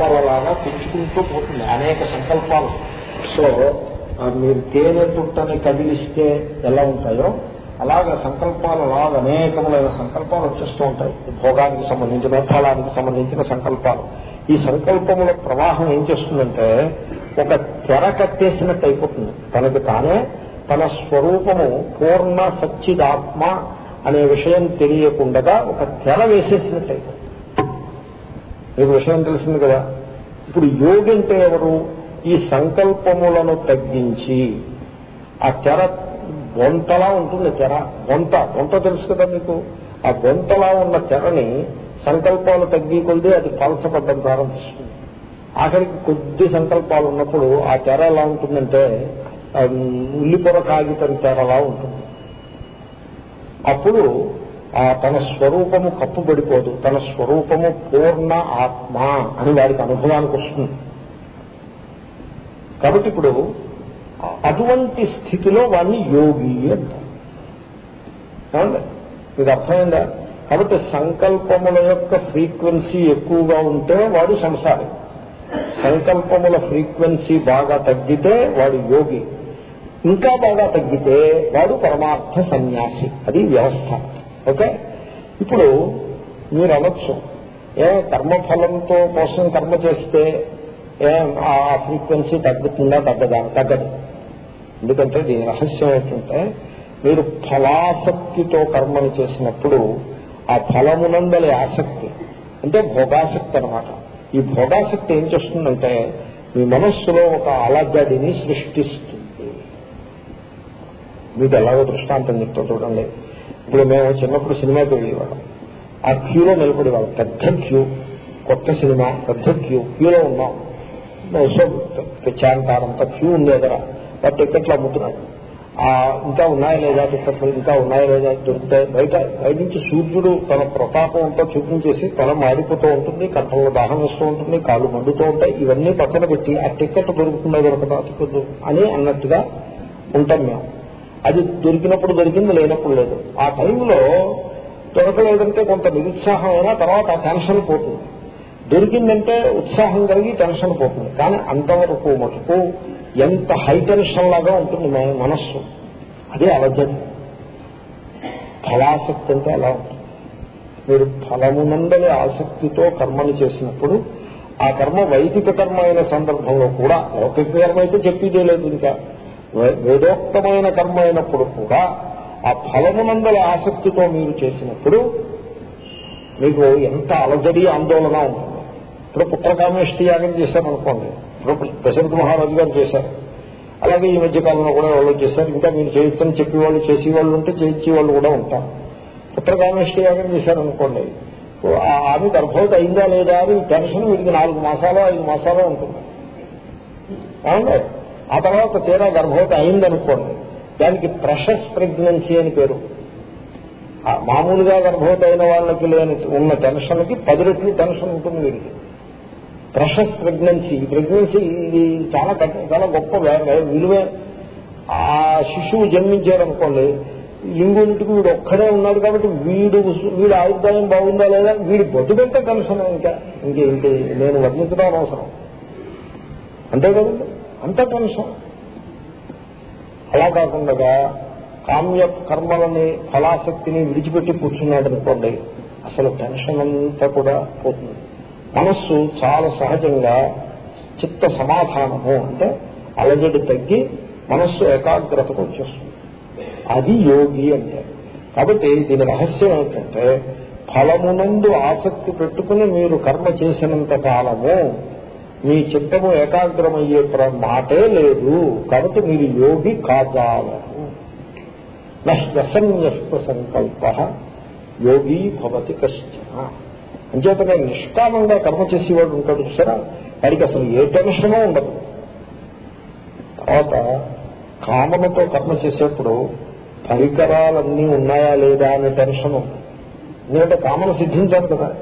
పరలాగా పెంచుకుంటూ పోతుంది. అనేక సంకల్పాలు. సో మీరు తేనె తుట్టని కదిలిస్తే ఎలా ఉంటాయో అలాగ సంకల్పాలు అలాగ అనేకములైన సంకల్పాలు వచ్చేస్తూ ఉంటాయి. భోగానికి సంబంధించిన ఫలానికి సంబంధించిన సంకల్పాలు. ఈ సంకల్పముల ప్రవాహం ఏం చేస్తుందంటే ఒక తెర కట్టేసినట్టు అయిపోతుంది. తనకి తానే తన స్వరూపము పూర్ణ సచ్చిదాత్మ అనే విషయం తెలియకుండా ఒక తెర వేసేసినట్టు అయిపోతుంది. మీకు విషయం తెలిసింది కదా? ఇప్పుడు యోగి అంటే ఎవరు? ఈ సంకల్పములను తగ్గించి ఆ తెర గొంతలా ఉంటుంది తెర గొంత గొంత తెలుసు కదా మీకు? ఆ గొంతలా ఉన్న తెరని సంకల్పాలు తగ్గి కొద్ది అది పలసపడ్డం ప్రారంభిస్తుంది. ఆఖరికి కొద్ది సంకల్పాలు ఉన్నప్పుడు ఆ తెర ఎలా ఉంటుందంటే ఉల్లిపొర కాగితం తెరలా ఉంటుంది. అప్పుడు ఆ తన స్వరూపము కప్పుబడిపోదు తన స్వరూపము పూర్ణ ఆత్మ అని వాడికి అనుభవానికి వస్తుంది. కాబట్టి ఇప్పుడు అటువంటి స్థితిలో వాడిని యోగి అంటారు. ఏమండి? మీకు అర్థమైందా? కాబట్టి సంకల్పముల యొక్క ఫ్రీక్వెన్సీ ఎక్కువగా ఉంటే వాడు సంసారి. సంకల్పముల ఫ్రీక్వెన్సీ బాగా తగ్గితే వాడు యోగి. ఇంకా బాగా తగ్గితే వాడు పరమార్థ సన్యాసి. అది వ్యవస్థ. ఓకే? ఇప్పుడు మీరు అనొచ్చు. ఏ కర్మఫలంతో కోసం కర్మ చేస్తే ఏ ఆ ఫ్రీక్వెన్సీ తగ్గుతుందా తగ్గదా? తగ్గదు. ఎందుకంటే దీని రహస్యం ఏంటంటే మీరు ఫలాసక్తితో కర్మను చేసినప్పుడు ఆ ఫలమునందలి ఆసక్తి. అంటే భోగాసక్తి అనమాట ఈ భోగాసక్తి ఏం చేస్తుందంటే మీ మనస్సులో ఒక అలజడిని సృష్టిస్తుంది. మీకు ఎలాగో దృష్టాంతం చెప్తా చూడండి. ఇప్పుడు మేము చిన్నప్పుడు సినిమాకి వెళ్ళేవాళ్ళం ఆ క్యూలో నిలబడేవాళ్ళం. పెద్ద క్యూ కొత్త సినిమా పెద్ద క్యూ క్యూలో ఉన్నాం. సో తెచ్చాంతారంత క్యూ ఉంది ఎదర వాటి టికెట్లు అమ్ముతున్నాడు. ఆ ఇంకా ఉన్నాయా లేదా టికెట్లు ఇంకా ఉన్నాయా లేదా? దొరుకుతాయి? బయట బయట నుంచి సూర్యుడు తన ప్రతాపం అంతా చూపించేసి తల మారిపోతూ ఉంటుంది కంఠంలో దాహం వేస్తూ ఉంటుంది కాళ్ళు మండుతూ ఉంటాయి. ఇవన్నీ పక్కన పెట్టి ఆ టికెట్ దొరుకుతుందా దొరకదా అని అన్నట్టుగా ఉంటాం మేము. అది దొరికినప్పుడు దొరికింది లేనప్పుడు లేదు. ఆ టైంలో దొరకలేదంటే కొంత నిరుత్సాహం అయినా తర్వాత ఆ టెన్షన్ పోతుంది. దొరికిందంటే ఉత్సాహం కలిగి టెన్షన్ పోతుంది. కానీ అంతవరకు మటుకు ఎంత హై టెన్షన్ లాగా ఉంటుంది మనస్సు. అదే అలజడి ఫలాసక్తి అంటే అలా ఉంటుంది. మీరు ఫలమునందరి ఆసక్తితో కర్మలు చేసినప్పుడు ఆ కర్మ వైదిక కర్మ అయిన సందర్భంలో కూడా లౌకిక కర్మ అయితే చెప్పేదే లేదు ఇంకా. వేదోక్తమైన కర్మ అయినప్పుడు కూడా ఆ ఫలమునందల ఆసక్తితో మీరు చేసినప్పుడు మీకు ఎంత అలజడి ఆందోళన ఉంటుంది. ఇప్పుడు పుత్రకామేష్టి యాగం చేశారనుకోండి ఇప్పుడు దశరథ మహారాజు గారు చేశారు. అలాగే ఈ మధ్య కాలంలో కూడా వాళ్ళు చేశారు. ఇంకా మీరు చేయొచ్చని చెప్పేవాళ్ళు చేసేవాళ్ళు ఉంటే చేయించే వాళ్ళు కూడా ఉంటారు. పుత్రకామేష్టి యాగం చేశారనుకోండి ఆమె గర్భవతి అయిందా లేదా అని టెన్షన్ వీడికి నాలుగు మాసాలు ఐదు మాసాలు ఉంటుంది. అవునండి ఆ తర్వాత తీరా గర్భవతి అయిందనుకోండి. దానికి ప్రెషస్ ప్రెగ్నెన్సీ అని పేరు. మామూలుగా గర్భవతి అయిన వాళ్ళకి లేని ఉన్న టెన్షన్కి పది రెట్లు టెన్షన్ ఉంటుంది వీడికి. ప్రెషస్ ప్రెగ్నెన్సీ ఈ ప్రెగ్నెన్సీ ఇది చాలా చాలా గొప్ప విలువే. ఆ శిశువు జన్మించాడనుకోండి లింగునికి వీడు ఒక్కడే ఉన్నాడు కాబట్టి వీడు వీడు ఆయుర్దాయం బాగుందా లేదా? వీడి బతుకంటే టెన్షన్ ఇంకా. ఇంకే ఇంకే నేను వర్ణించడం అవసరం అంతే కదండి? అంత టెన్షన్ అలా కాకుండా కామ్య కర్మలని ఫలాసక్తిని విడిచిపెట్టి కూర్చున్నాడు అనుకోండి అసలు టెన్షన్ అంతా కూడా పోతుంది. మనస్సు చాలా సహజంగా చిత్త సమాధానము అంటే అలజడి తగ్గి మనస్సు ఏకాగ్రతకు వచ్చేస్తుంది. అది యోగి అంటే. కాబట్టి దీని రహస్యం ఏంటంటే ఫలమునందు ఆసక్తి పెట్టుకుని మీరు కర్మ చేసినంత కాలము మీ చిత్తము ఏకాగ్రమయ్యే మాటే లేదు. కాబట్టి మీరు యోగి కాజాలరు నసన్యస్త సంకల్ప. యోగి భవతి కష్టన అంచేతనే నిష్కామంగా కర్మ చేసేవాడు ఉంటాడు చూసారా? వాడికి అసలు ఏ టెన్షనో ఉండదు. తర్వాత కామనతో కర్మ చేసేప్పుడు పరికరాలన్నీ ఉన్నాయా లేదా అనే టెన్షన్. ఉంది ఎందుకంటే కామను సిద్ధించాలి కదా.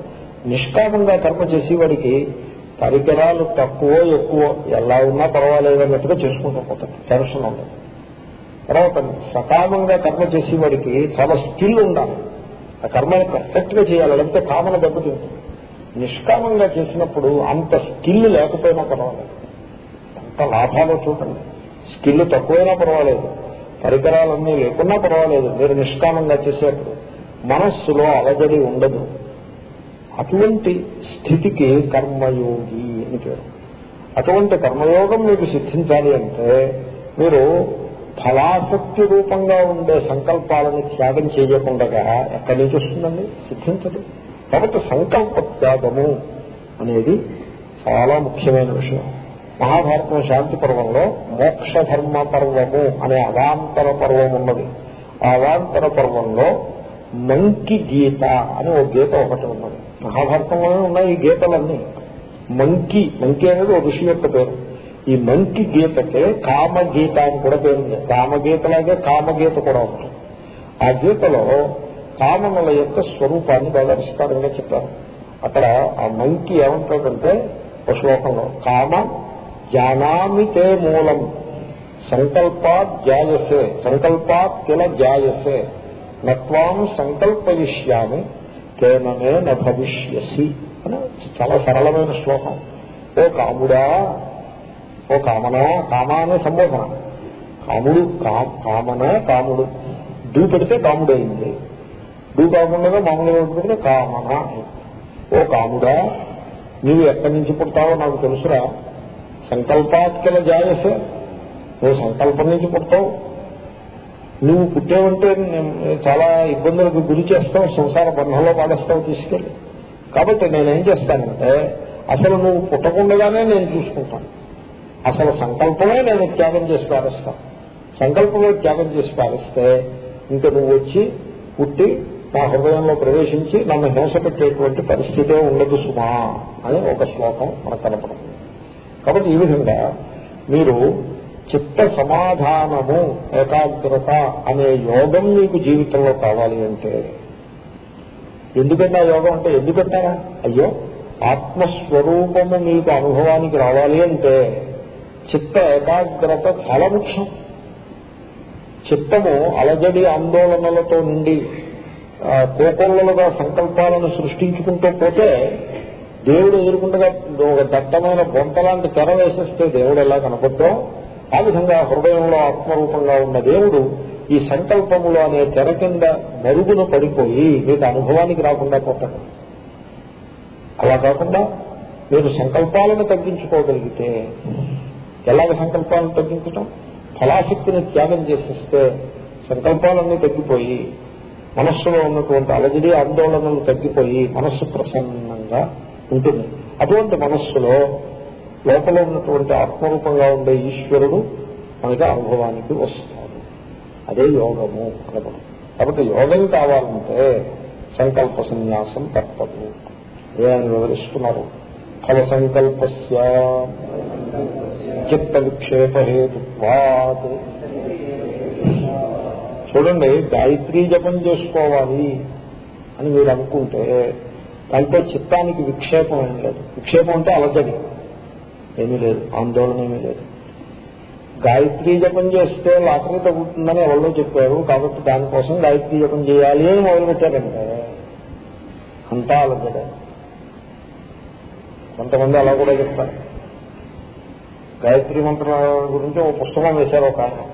నిష్కామంగా కర్మ చేసేవాడికి పరికరాలు తక్కువ ఎక్కువ ఎలా ఉన్నా పర్వాలేదు అన్నట్టుగా చేసుకుంటూ పోతాడు. టెన్షన్ ఉండదు. తర్వాత సకామంగా కర్మ చేసేవాడికి చాలా స్కిల్ ఉండాలి. ఆ కర్మని పర్ఫెక్ట్గా చేయాలి. లేకపోతే కామన దెబ్బతింటుంది. నిష్కామంగా చేసినప్పుడు అంత స్కిల్ లేకపోయినా పర్వాలేదు. అంత లాభాలు చూడండి. స్కిల్ తక్కువైనా పర్వాలేదు. పరికరాలన్నీ లేకున్నా పర్వాలేదు. మీరు నిష్కామంగా చేసేప్పుడు మనస్సులో అలజడి ఉండదు. అటువంటి స్థితికి కర్మయోగి అని పేరు. అటువంటి కర్మయోగం మీకు సిద్ధించాలి అంటే మీరు ఫలాసక్తి రూపంగా ఉండే సంకల్పాలను త్యాగం చేయకుండా ఎక్కడి నుంచి వస్తుందండి? సిద్ధించదు. కాబట్టి సంకల్ప త్యాగము అనేది చాలా ముఖ్యమైన విషయం. మహాభారతం శాంతి పర్వంలో మోక్ష ధర్మ పర్వము అనే అవాంతర పర్వం ఉన్నది. ఆ అవాంతర పర్వంలో మంకి గీత అని ఒక గీత ఒకటి ఉన్నది. మహాభారతంలోనే ఉన్నాయి ఈ గీతలన్నీ. మంకి మంకి అనేది ఒక ఋషి యొక్క పేరు. ఈ మంకి గీతకే కామగీత అని కూడా పేరుంది కామగీతలాగే కామగీత కూడా ఉంటుంది ఆ గీతలో కామనుల యొక్క స్వరూపాన్ని బాగా విస్తారంగా చెప్పారు. అక్కడ ఆ మంకి ఏమంటాడంటే ఒక శ్లోకంలో కామ జానామితే మూలం సంకల్పాత్ జాయసే సంకల్పాత్ కిల జాయసే నత్వాం సంకల్పయిష్యామి తేనమే న భవిష్యసి అని చాలా సరళమైన శ్లోకం. ఓ కాముడా ఓ కామనా కామ అనే సంబోధన. కాముడు కామన కాముడు. డూ పెడితే కాముడైంది. డూ కాకుండా మామూలుగా పెడితే కామన. ఓ కాముడా నీవు ఎక్కడి నుంచి పుడతావో నాకు తెలుసురా. సంకల్పాత్కల జాయసే. నువ్వు సంకల్పం నుంచి పుడతావు. నువ్వు పుట్టావంటే చాలా ఇబ్బందులకు గురి చేస్తావు సంసార బంధంలో పాడేస్తావు తీసుకెళ్ళి. కాబట్టి నేనేం చేస్తానంటే అసలు నువ్వు పుట్టకుండగానే నేను చూసుకుంటాను. అసలు సంకల్పమే నేను త్యాగం చేసి పారేస్తాను. సంకల్పమే త్యాగం చేసి పారేస్తే ఇంకా నువ్వు వచ్చి పుట్టి నా హృదయంలో ప్రవేశించి నన్ను హింస పెట్టేటువంటి పరిస్థితే ఉండదు సుమా అని ఒక శ్లోకం మనకు కనపడుతుంది. కాబట్టి ఈ విధంగా మీరు చిత్త సమాధానము ఏకాగ్రత అనే యోగం మీకు జీవితంలో కావాలి అంటే. ఎందుకంటే ఆ యోగం అంటే ఎందుకంటారా అయ్యో ఆత్మస్వరూపము మీకు అనుభవానికి రావాలి అంటే చిత్త ఏకాగ్రత చాలా ముఖ్యం. చిత్తము అలజడి ఆందోళనలతో నుండి కోకొల్లలుగా సంకల్పాలను సృష్టించుకుంటూ పోతే దేవుడు ఎదుర్కొండగా ఒక దట్టమైన బొంతలాంటి తెర వేసేస్తే దేవుడు ఎలా కనపడ్డో ఆ విధంగా హృదయంలో ఆత్మరూపంగా ఉన్న దేవుడు ఈ సంకల్పములు అనే తెర కింద మరుగున పడిపోయి మీకు అనుభవానికి రాకుండా పోతాడు. అలా కాకుండా మీరు సంకల్పాలను తగ్గించుకోగలిగితే ఎలాగ సంకల్పాలను తగ్గించటం? ఫలాశక్తిని త్యాగం చేసేస్తే సంకల్పాలన్నీ తగ్గిపోయి మనస్సులో ఉన్నటువంటి అలజడి ఆందోళనలు తగ్గిపోయి మనస్సు ప్రసన్నంగా ఉంటుంది. అటువంటి మనస్సులో లోపల ఉన్నటువంటి ఆత్మరూపంగా ఉండే ఈశ్వరుడు మనకి అనుభవానికి వస్తాడు. అదే యోగము అనబడు కాబట్టి యోగం కావాలంటే సంకల్ప సన్యాసం తప్పదు. అదే ఆయన వివరిస్తున్నారు. ఫల సంకల్పస్య చిత్త విక్షేపహేతుత్వాత్ చూడండి గాయత్రీ జపం చేసుకోవాలి అని మీరు అనుకుంటే దాంతో చిత్తానికి విక్షేపం ఏం లేదు. విక్షేపం అంటే అలజడి. ఏమీ లేదు. ఆందోళన ఏమీ లేదు. గాయత్రీ జపం చేస్తే లాటరీ తగ్గుతుందని ఎవరో చెప్పారు? కాబట్టి దానికోసం గాయత్రీ జపం చేయాలి అని మొదలుపెట్టారంటే అంతా అలగడే కొంతమంది అలా కూడా చెప్తారు. గాయత్రి మంత్రం గురించి ఒక పుస్తకం వేశారు ఒక ఆయన.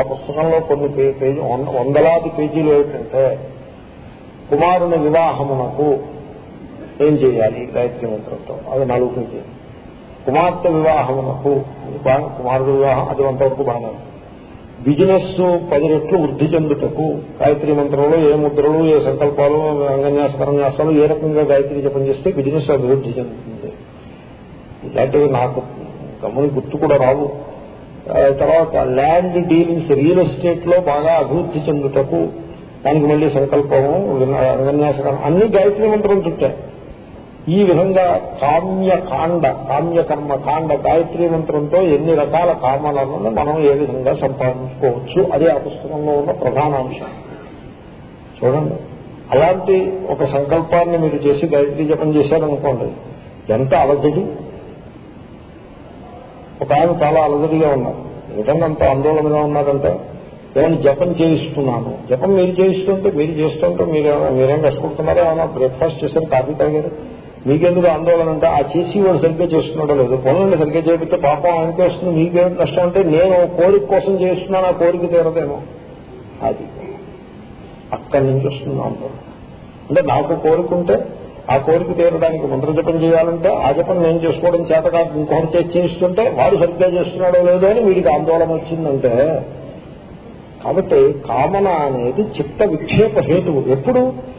ఆ పుస్తకంలో కొన్ని పేజీ వందలాది పేజీలు ఏమిటంటే కుమారుని వివాహమునకు ఏం చేయాలి? గాయత్రి మంత్రంతో. అది నాలుగు పేజీలు. కుమార్తె వివాహమునకు కుమారుడు వివాహం అది అంతవరకు బాగా బిజినెస్ పది రెట్లు వృద్ధి చెందుటకు గాయత్రి మంత్రంలో ఏ ముద్రలు ఏ సంకల్పాలు అంగన్యాస కరన్యాసాలు ఏ రకంగా గాయత్రి జపం చేస్తే బిజినెస్ అభివృద్ధి చెందుతుంది. ఇలాంటివి నాకు గమని గుర్తు కూడా రావు. తర్వాత ల్యాండ్ డీలింగ్స్ రియల్ ఎస్టేట్లో బాగా అభివృద్ధి చెందుటకు దానికి మళ్ళీ సంకల్పము అంగన్యాసకరం అన్ని గాయత్రి మంత్రం చుట్టాయి ఈ విధంగా కామ్య కాండ కాండ గాయత్రి మంత్రంతో ఎన్ని రకాల కామాలను మనం ఏ విధంగా సంపాదించుకోవచ్చు? అదే ఆ పుస్తకంలో ఉన్న ప్రధాన అంశం చూడండి. అలాంటి ఒక సంకల్పాన్ని మీరు చేసి గాయత్రి జపం చేశారనుకోండి ఎంత అలజడి. ఒక ఆయన చాలా అలజడిగా ఉన్నారు. ఏదన్నా అంత ఆందోళనగా ఉన్నారంటే నేను జపం చేయిస్తున్నాను. జపం మీరు చేయిస్తుంటే మీరు చేస్తుంటే మీరు మీరేం కష్టపడుతున్నారో ఏమైనా బ్రేక్ఫాస్ట్ చేశారు కాఫీ తాగారు? మీకెందుకు ఆందోళన అంటే ఆ చేసి వాడు సరిగ్గా చేస్తున్నాడో లేదు. పనులను సరిగ్గా చేపిస్తే పాపం ఆయనకే వస్తుంది మీకేమిటి నష్టం అంటే నేను కోరిక కోసం చేస్తున్నాను ఆ కోరిక తీరదేమో. అది. అక్కడి నుంచి వస్తుంది ఆందోళన. అంటే నాకు కోరుకుంటే ఆ కోరిక తీరడానికి మంత్రజపం చేయాలంటే ఆ జపం నేను చేసుకోవడం చేత కాదు ఇంకొకటి తెచ్చేస్తుంటే వాడు సరిగ్గా చేస్తున్నాడో లేదో అని వీడికి ఆందోళన వచ్చిందంటే కాబట్టి కామన అనేది చిత్త విక్షేప హేతువు. ఎప్పుడు?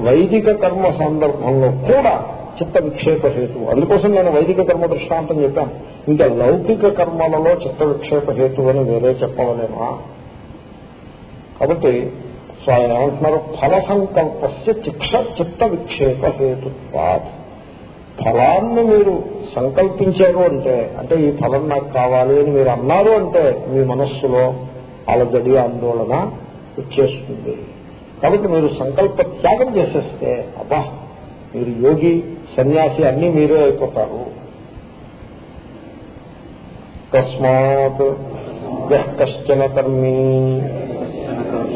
వైదిక కర్మ సందర్భంలో కూడా చిత్త విక్షేప హేతు. అందుకోసం నేను వైదిక కర్మ దృష్టాంతం చెప్పాను. ఇంకా లౌకిక కర్మలలో చిత్త విక్షేప హేతు అని వేరే చెప్పవలేమా? కాబట్టి సో ఆయన ఏమంటున్నారు? ఫల సంకల్పస్య చిక్ష చిత్త విక్షేప హేతుత్వాత్. ఫలాన్ని మీరు సంకల్పించారు అంటే అంటే ఈ ఫలం నాకు కావాలి అని మీరు అన్నారు అంటే మీ మనస్సులో అలజడి ఆందోళన వచ్చేస్తుంది. కాబట్టి మీరు సంకల్ప త్యాగం చేసేస్తే అబ్బా మీరు యోగి సన్యాసి అన్నీ మీరే అయిపోతారు. తస్మాత్ కష్టన కర్మీ.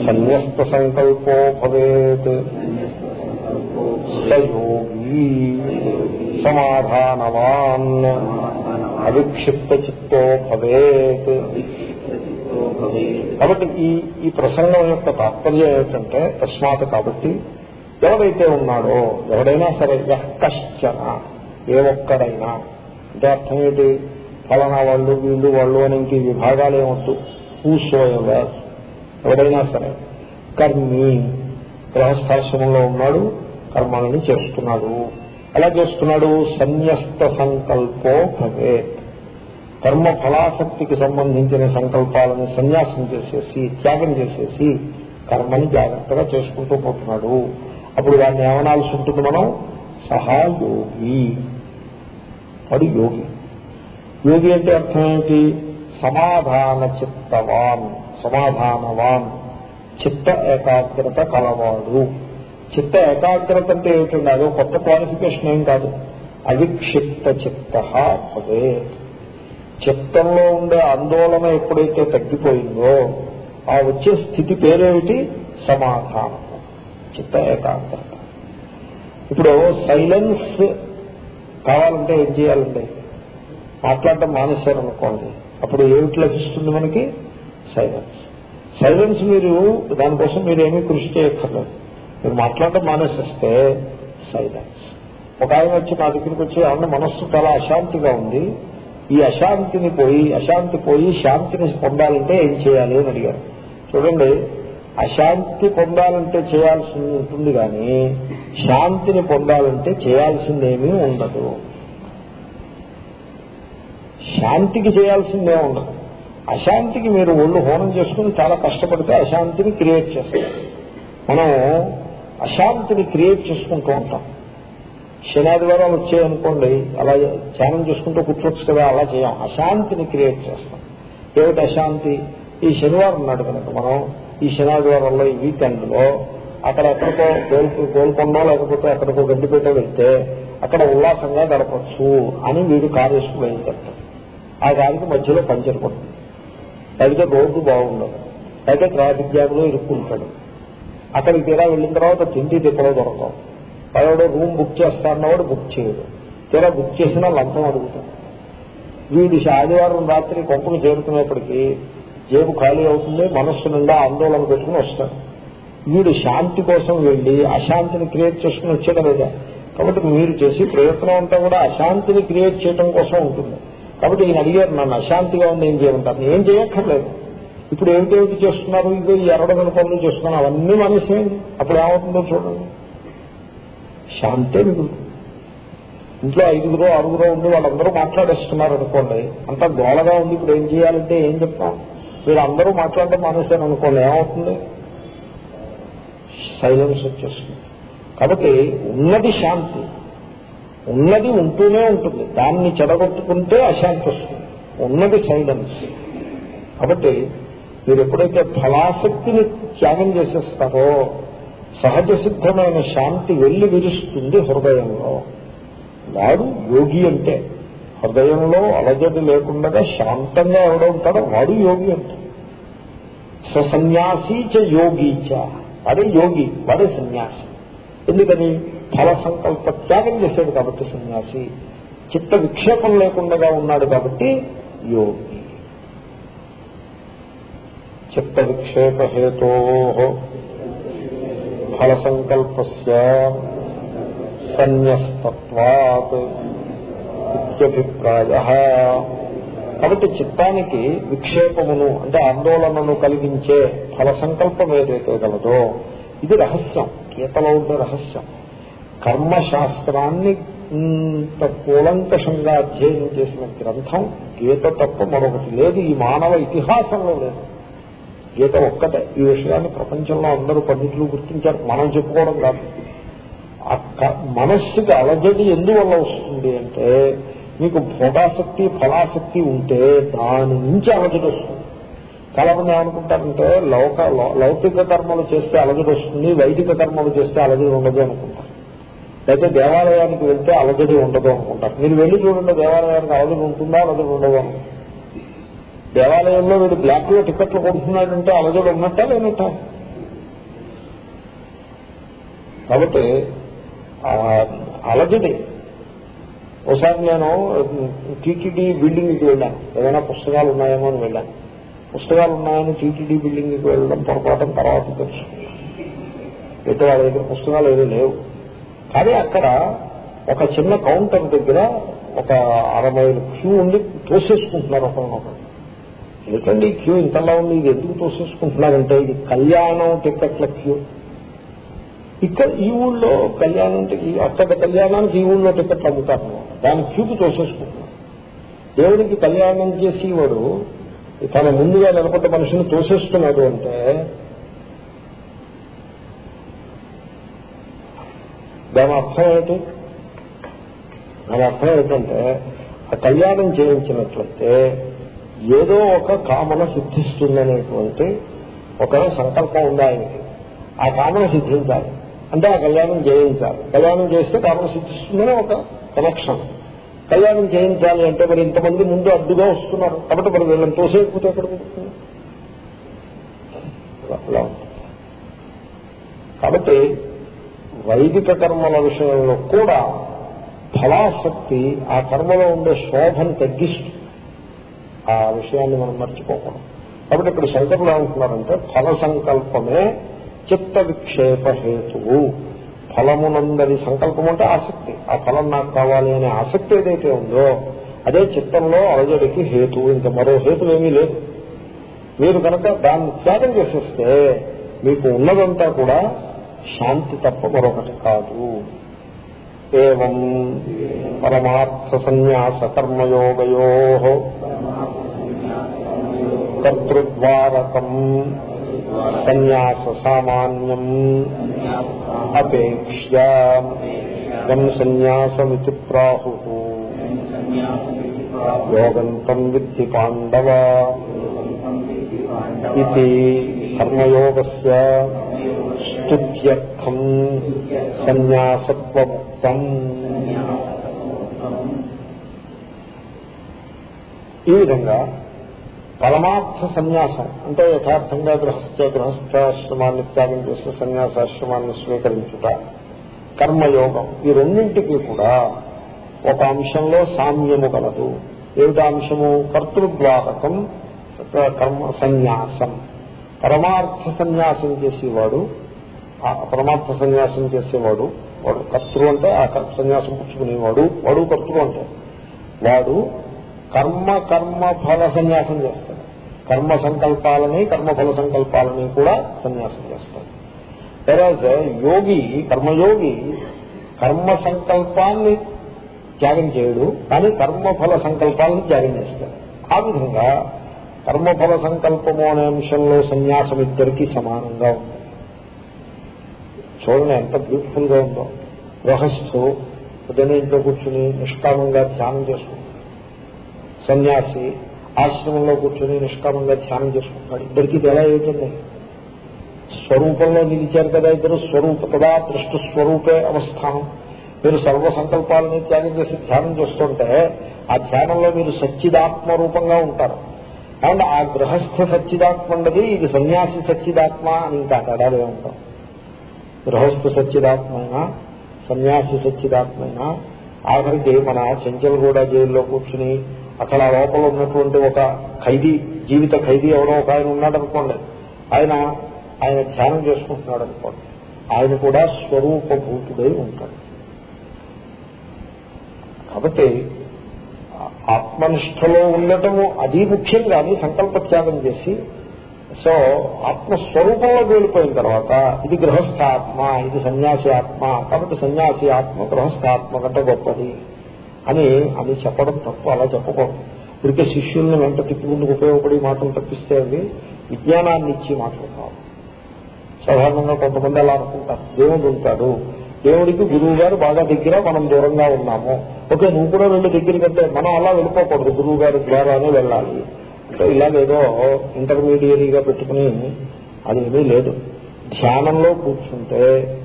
సన్యస్త సంకల్పో భవేత్. సయోగీ సమాధానవాన్. అవిక్షిప్త చిత్తో భవేత్. కాబట్టి ఈ ఈ ప్రసంగం యొక్క తాత్పర్యం ఏమిటంటే తస్మాత్ కాబట్టి ఎవడైతే ఉన్నాడో ఎవడైనా సరే యః కశ్చన ఏ ఒక్కడైనా. అంటే అర్థం ఏంటి? ఫలానా వాళ్ళు వీళ్ళు వాళ్ళు అని ఇంక విభాగాలు ఏమొద్దు. హూసోయవర్ ఎవడైనా సరే. కర్మి గృహస్థాశ్రమంలో ఉన్నాడు కర్మాలని చేస్తున్నాడు. ఎలా చేస్తున్నాడు? సన్యస్త సంకల్పో భవేత్. కర్మ ఫలాసక్తికి సంబంధించిన సంకల్పాలను సన్యాసం చేసేసి త్యాగం చేసేసి కర్మని జాగ్రత్తగా చేసుకుంటూ పోతున్నాడు. అప్పుడు దాన్ని ఏమనాల్సి ఉంటుంది మనం? సహాయోగి. వాడు యోగి. యోగి అంటే అర్థం ఏంటి సమాధాన చిత్తవాన్ సమాధానవాన్. చిత్త ఏకాగ్రత కలవాడు. చిత్త ఏకాగ్రత అంటే ఏమిటండి? అదో కొత్త క్వాలిఫికేషన్ ఏం కాదు. అవిక్షిప్త చిత్త భవే చిత్తంలో ఉండే ఆందోళన ఎప్పుడైతే తగ్గిపోయిందో ఆ వచ్చే స్థితి పేరేమిటి? సమాధానం. చిత్త ఏకాగ్రత. ఇప్పుడు సైలెన్స్ కావాలంటే ఏం చేయాలండి? మాట్లాడటం మానేశారు అనుకోండి అప్పుడు ఏమిటి లభిస్తుంది మనకి? సైలెన్స్. సైలెన్స్ మీరు దానికోసం మీరు ఏమీ కృషి చేయక్కర్లేదు. మీరు మాట్లాడటం మానేసేస్తే సైలెన్స్. ఒక ఆయన వచ్చి నా దగ్గరికి వచ్చి అవును మనస్సు చాలా అశాంతిగా ఉంది. ఈ అశాంతిని పోయి అశాంతి పోయి శాంతిని పొందాలంటే ఏం చేయాలి అని అడిగారు. చూడండి అశాంతి పొందాలంటే చేయాల్సింది ఉంటుంది కానీ శాంతిని పొందాలంటే చేయాల్సిందేమీ ఉండదు. శాంతికి చేయాల్సిందే ఉండదు. అశాంతికి మీరు ఒళ్ళు హోనం చేసుకుని చాలా కష్టపడితే అశాంతిని క్రియేట్ చేస్తారు. మనం అశాంతిని క్రియేట్ చేసుకుంటూ ఉంటాం. శనాదివారాలు వచ్చాయనుకోండి అలా ధ్యానం చేసుకుంటూ కూర్చోవచ్చు కదా అలా చేయం. అశాంతిని క్రియేట్ చేస్తాం. ఏమిటి అశాంతి? ఈ శనివారం నాడు కనుక మనం ఈ శనాదివారంలో ఈ వీకెండ్లో అక్కడ ఎక్కడికో గోల్కు గోల్కొండో లేకపోతే ఎక్కడికో గడ్డిపేట వెళ్తే అక్కడ ఉల్లాసంగా గడపచ్చు అని వీడు కారు వేసుకుని బయలుదేరుతాడు. ఆ గారికి మధ్యలో పంచర్ పడుతుంది అయితే రోడ్డు బాగుండదు. అయితే ట్రాఫిక్ జామ్లో ఇరుక్కుంటాడు. అక్కడికి తీరా వెళ్ళిన తర్వాత తిండి దిక్కలో దొరకవు వాడు రూమ్ బుక్ చేస్తాడన్నవాడు బుక్ చేయడు. తీరా బుక్ చేసినా లంచం అడుగుతాడు. వీడు ఆదివారం రాత్రి కొంపకు చేరుకునేప్పటికీ జేబు ఖాళీ అవుతుంది మనస్సు నిండా ఆందోళన పెట్టుకుని వస్తాడు. వీడు శాంతి కోసం వెళ్ళి అశాంతిని క్రియేట్ చేసుకుని వచ్చాడు లేదా? కాబట్టి మీరు చేసే ప్రయత్నం అంతా కూడా అశాంతిని క్రియేట్ చేయడం కోసం ఉంటుంది. కాబట్టి ఈయన అడిగారు నన్ను అశాంతిగా ఉంది ఏం చేయమంటారు? ఏం చేయక్కర్లేదు. ఇప్పుడు ఏమిటేమిటి చేస్తున్నారు? ఇదో ఈ ఎరడగల పనులు చేస్తున్నారు. అవన్నీ మనసేయండి. అప్పుడు ఏమవుతుందో చూడండి. శాంతే మిగులుతుంది ఇంట్లో ఐదుగురో ఆరుగురో ఉండి వాళ్ళందరూ మాట్లాడేస్తున్నారు అనుకోండి అంత గోళగా ఉంది ఇప్పుడు ఏం చేయాలంటే ఏం చెప్తాం? వీళ్ళందరూ మాట్లాడడం మానేశారు అనుకోండి ఏమవుతుంది? సైలెన్స్ వచ్చేస్తుంది. కాబట్టి ఉన్నది శాంతి. ఉన్నది ఉంటూనే ఉంటుంది. దాన్ని చెడగొట్టుకుంటే అశాంతి వస్తుంది. ఉన్నది సైలెన్స్. కాబట్టి మీరు ఎప్పుడైతే ఫలాసక్తిని త్యాగం చేసేస్తారో సహజ సిద్ధమైన శాంతి వెళ్ళి విరుస్తుంది హృదయంలో. వాడు యోగి అంటే హృదయంలో అలజడి లేకుండా శాంతంగా ఎవడో ఉంటాడో వాడు యోగి అంటే. సన్యాసి చ యోగి చ. వాడే యోగి వాడే సన్యాసి. ఎందుకని? ఫల సంకల్ప త్యాగం చేశాడు కాబట్టి సన్యాసి. చిత్త విక్షేపం లేకుండా ఉన్నాడు కాబట్టి యోగి. చిత్త విక్షేప హేతో ఫల సంకల్పస్య సన్యస్తత్వాత్ ఇత్యభిప్రాయ కాబట్టి చిత్తానికి విక్షేపమును అంటే ఆందోళనను కలిగించే ఫల సంకల్పం ఏదైతే గలదో ఇది రహస్యం గీతలో ఉండే రహస్యం. కర్మశాస్త్రాన్ని ఇంత కూలంకషంగా అధ్యయనం చేసిన గ్రంథం గీత తప్ప మరొకటి లేదు ఈ మానవ ఇతిహాసంలో లేదు. గీత ఒక్కటే. ఈ విషయాన్ని ప్రపంచంలో అందరూ పండితులు గుర్తించారు. మనం చెప్పుకోవడం కాదు. ఆ క- మనస్సుకి అలజడి ఎందువల్ల వస్తుంది అంటే మీకు భోగాసక్తి ఫలాసక్తి ఉంటే దాని నుంచి అలజడి వస్తుంది. చాలా మంది ఏమనుకుంటారంటే లౌక లౌకిక కర్మలు చేస్తే అలజడి వస్తుంది వైదిక కర్మలు చేస్తే అలజడి ఉండదు అనుకుంటారు. అయితే దేవాలయానికి వెళ్తే అలజడి ఉండదు అనుకుంటారు. మీరు వెళ్ళి చూడండి దేవాలయానికి అలజడి ఉంటుందా అలజడి ఉండదు? అనుకుంటారు దేవాలయంలో వీడు బ్లాక్లో టికెట్లు కొడుతున్నాడంటే అలజడు ఉన్నట్టా లేనట్టా? కాబట్టి అలజడి. ఒకసారి నేను టీటీడీ బిల్డింగ్కి వెళ్ళాను. ఏదైనా పుస్తకాలు ఉన్నాయేమో అని వెళ్ళాను. పుస్తకాలు ఉన్నాయని టీటీడీ బిల్డింగ్కి వెళ్ళడం పొరపాటు తర్వాత తెలుసు అయితే వాళ్ళ దగ్గర పుస్తకాలు ఏమీ లేవు. కానీ అక్కడ ఒక చిన్న కౌంటర్ దగ్గర ఒక అరవై క్యూ ఉండి తోసేసుకుంటున్నారు ఒకరినొకరు. ఎందుకండి క్యూ ఇంతలా ఉంది? ఇది ఎందుకు తోసేసుకుంటున్నారంటే ఇది కళ్యాణం టిక్కెట్ల క్యూ. ఇక్కడ ఈ ఊళ్ళో కళ్యాణం అక్కడ కళ్యాణానికి ఈ ఊళ్ళో టిక్కెట్లు అమ్ముతారు దాని క్యూకి తోసేసుకుంటున్నాం దేవుడికి కళ్యాణం చేసి వాడు తన ముందుగా నిలబడ్డ మనిషిని తోసేస్తున్నాడు అంటే దాని అర్థం ఏంటి దాని అర్థం ఏంటంటే ఆ కళ్యాణం చేయించినట్లయితే ఏదో ఒక కామన సిద్ధిస్తుందనేటువంటి ఒక సంకల్పం ఉంది ఆయనకి. ఆ కామన సిద్ధించాలి. అంటే ఆ కళ్యాణం చేయించాలి కళ్యాణం చేస్తే కామన సిద్ధిస్తుందని ఒక కనెక్షన్ కళ్యాణం చేయించాలి అంటే మరి ఇంతమంది ముందు అడ్డుగా వస్తున్నారు. కాబట్టి మరి వీళ్ళని తోసేకపోతే ఎక్కడ కుదురుతుంది? కాబట్టి వైదిక కర్మల విషయంలో కూడా ఫలాసక్తి ఆ కర్మలో ఉండే శోభను తగ్గిస్తుంది. ఆ విషయాన్ని మనం మర్చిపోకూడదు. కాబట్టి ఇక్కడ శంకరులు ఏమంటున్నారంటే ఫల సంకల్పమే చిత్త విక్షేప హేతువు. ఫలమునందరి సంకల్పం అంటే ఆసక్తి. ఆ ఫలం నాకు కావాలి అనే ఆసక్తి ఏదైతే ఉందో అదే చిత్తంలో అలజడికి హేతువు. ఇంకా మరో హేతు ఏమీ లేదు. మీరు కనుక దాన్ని త్యాగం చేసేస్తే మీకు ఉన్నదంతా కూడా శాంతి తప్ప మరొకటి కాదు. ఏం పరమార్థ సన్యాస కర్మయోగయో కర్తృద్వారకం సన్యాస సామాన్యం అపేక్ష యం సన్యాసమితి ప్రాహు యోగంతం విద్ధి పాండవ ఇది కర్మయోగస్ స్తుత్యర్థం సన్యాసత్వముక్తం ఈ విధంగా పరమార్థ సన్యాసం అంటే యథార్థంగా గృహస్థ గృహస్థాశ్రమాన్ని త్యాగం చేసి సన్యాసాశ్రమాన్ని స్వీకరించుట కర్మయోగం ఈ రెండింటికి కూడా ఒక అంశంలో సామ్యము కలదు ఏమిటా అంశము? కర్తృద్వారకం కర్మ సన్యాసం. పరమార్థ సన్యాసం చేసేవాడు పరమార్థ సన్యాసం చేసేవాడు వాడు కర్తృ అంటే ఆ కర్- సన్యాసం పుచ్చుకునేవాడు వాడు కర్తృ అంటే వాడు కర్మ కర్మ ఫల సన్యాసం చేస్తాడు. కర్మ సంకల్పాలని కర్మఫల సంకల్పాలని కూడా సన్యాసం చేస్తాడు వెరాజ్ యోగి కర్మయోగి కర్మ సంకల్పాన్ని త్యాగం చేయడు కానీ కర్మఫల సంకల్పాలను త్యాగం చేస్తాడు ఆ విధంగా కర్మఫల సంకల్పము అనే అంశంలో సన్యాసం ఇద్దరికి సమానంగా ఉంది చూడండి ఎంత బ్యూటిఫుల్గా ఉందో. గృహస్థు ఉదయం ఇంట్లో కూర్చుని నిష్కామంగా ధ్యానం చేసుకుంటాడు. సన్యాసి ఆశ్రమంలో కూర్చొని నిష్కామంగా ధ్యానం చేసుకుంటాడు ఇద్దరికి తేడా ఏంటండి స్వరూపంలో నిలిచారు కదా ఇద్దరు స్వరూప కదా దృష్ట స్వరూపే అవస్థానం మీరు సర్వ సంకల్పాలని త్యాగం చేసి ధ్యానం చేస్తుంటే ఆ ధ్యానంలో మీరు సచ్చిదాత్మ రూపంగా ఉంటారు అండ్ ఆ గృహస్థ సచ్చిదాత్మ ఉండదు ఇది సన్యాసి సచ్చిదాత్మ అని ఇంకా తేడాలు ఉంటాం గృహస్థ సచ్చిదాత్మ అయినా సన్యాసి సచ్చిదాత్మైన ఆఖరికి మన చెంచల్గూడ జైల్లో కూర్చుని అక్కడ లోపల ఉన్నటువంటి ఒక ఖైదీ జీవిత ఖైదీ ఎవరో ఒక ఆయన ఉన్నాడు అనుకోండి. ఆయన ఆయన ధ్యానం చేసుకుంటున్నాడు అనుకోండి. ఆయన కూడా స్వరూపభూతుడై ఉంటాడు. కాబట్టి ఆత్మనిష్టలో ఉండటము అది ముఖ్యం కానీ సంకల్ప త్యాగం చేసి. సో ఆత్మస్వరూపంలోకి వెళ్ళిపోయిన తర్వాత ఇది గృహస్థాత్మ ఇది సన్యాసి ఆత్మ. కాబట్టి సన్యాసి ఆత్మ గృహస్థాత్మ కంటే గొప్పది. అని అది చెప్పడం తప్పు అలా చెప్పకూడదు. ఇప్పటికే శిష్యుల్ని వెంట తిప్పుకుందుకు ఉపయోగపడి మాటలు తప్పిస్తే అవి విజ్ఞానాన్ని ఇచ్చి మాటలు కావు. సాధారణంగా కొంతమంది అలా అనుకుంటారు. దేవుడు ఉంటాడు. దేవుడికి గురువు గారు బాగా దగ్గర మనం దూరంగా ఉన్నాము. ఓకే నువ్వు కూడా రెండు దగ్గరికి కంటే మనం అలా వెళ్ళిపోకూడదు. గురువు గారి ద్వారానే వెళ్ళాలి. అంటే ఇలాగేదో ఇంటర్మీడియరీగా పెట్టుకుని అది ఏమీ లేదు. ధ్యానంలో కూర్చుంటే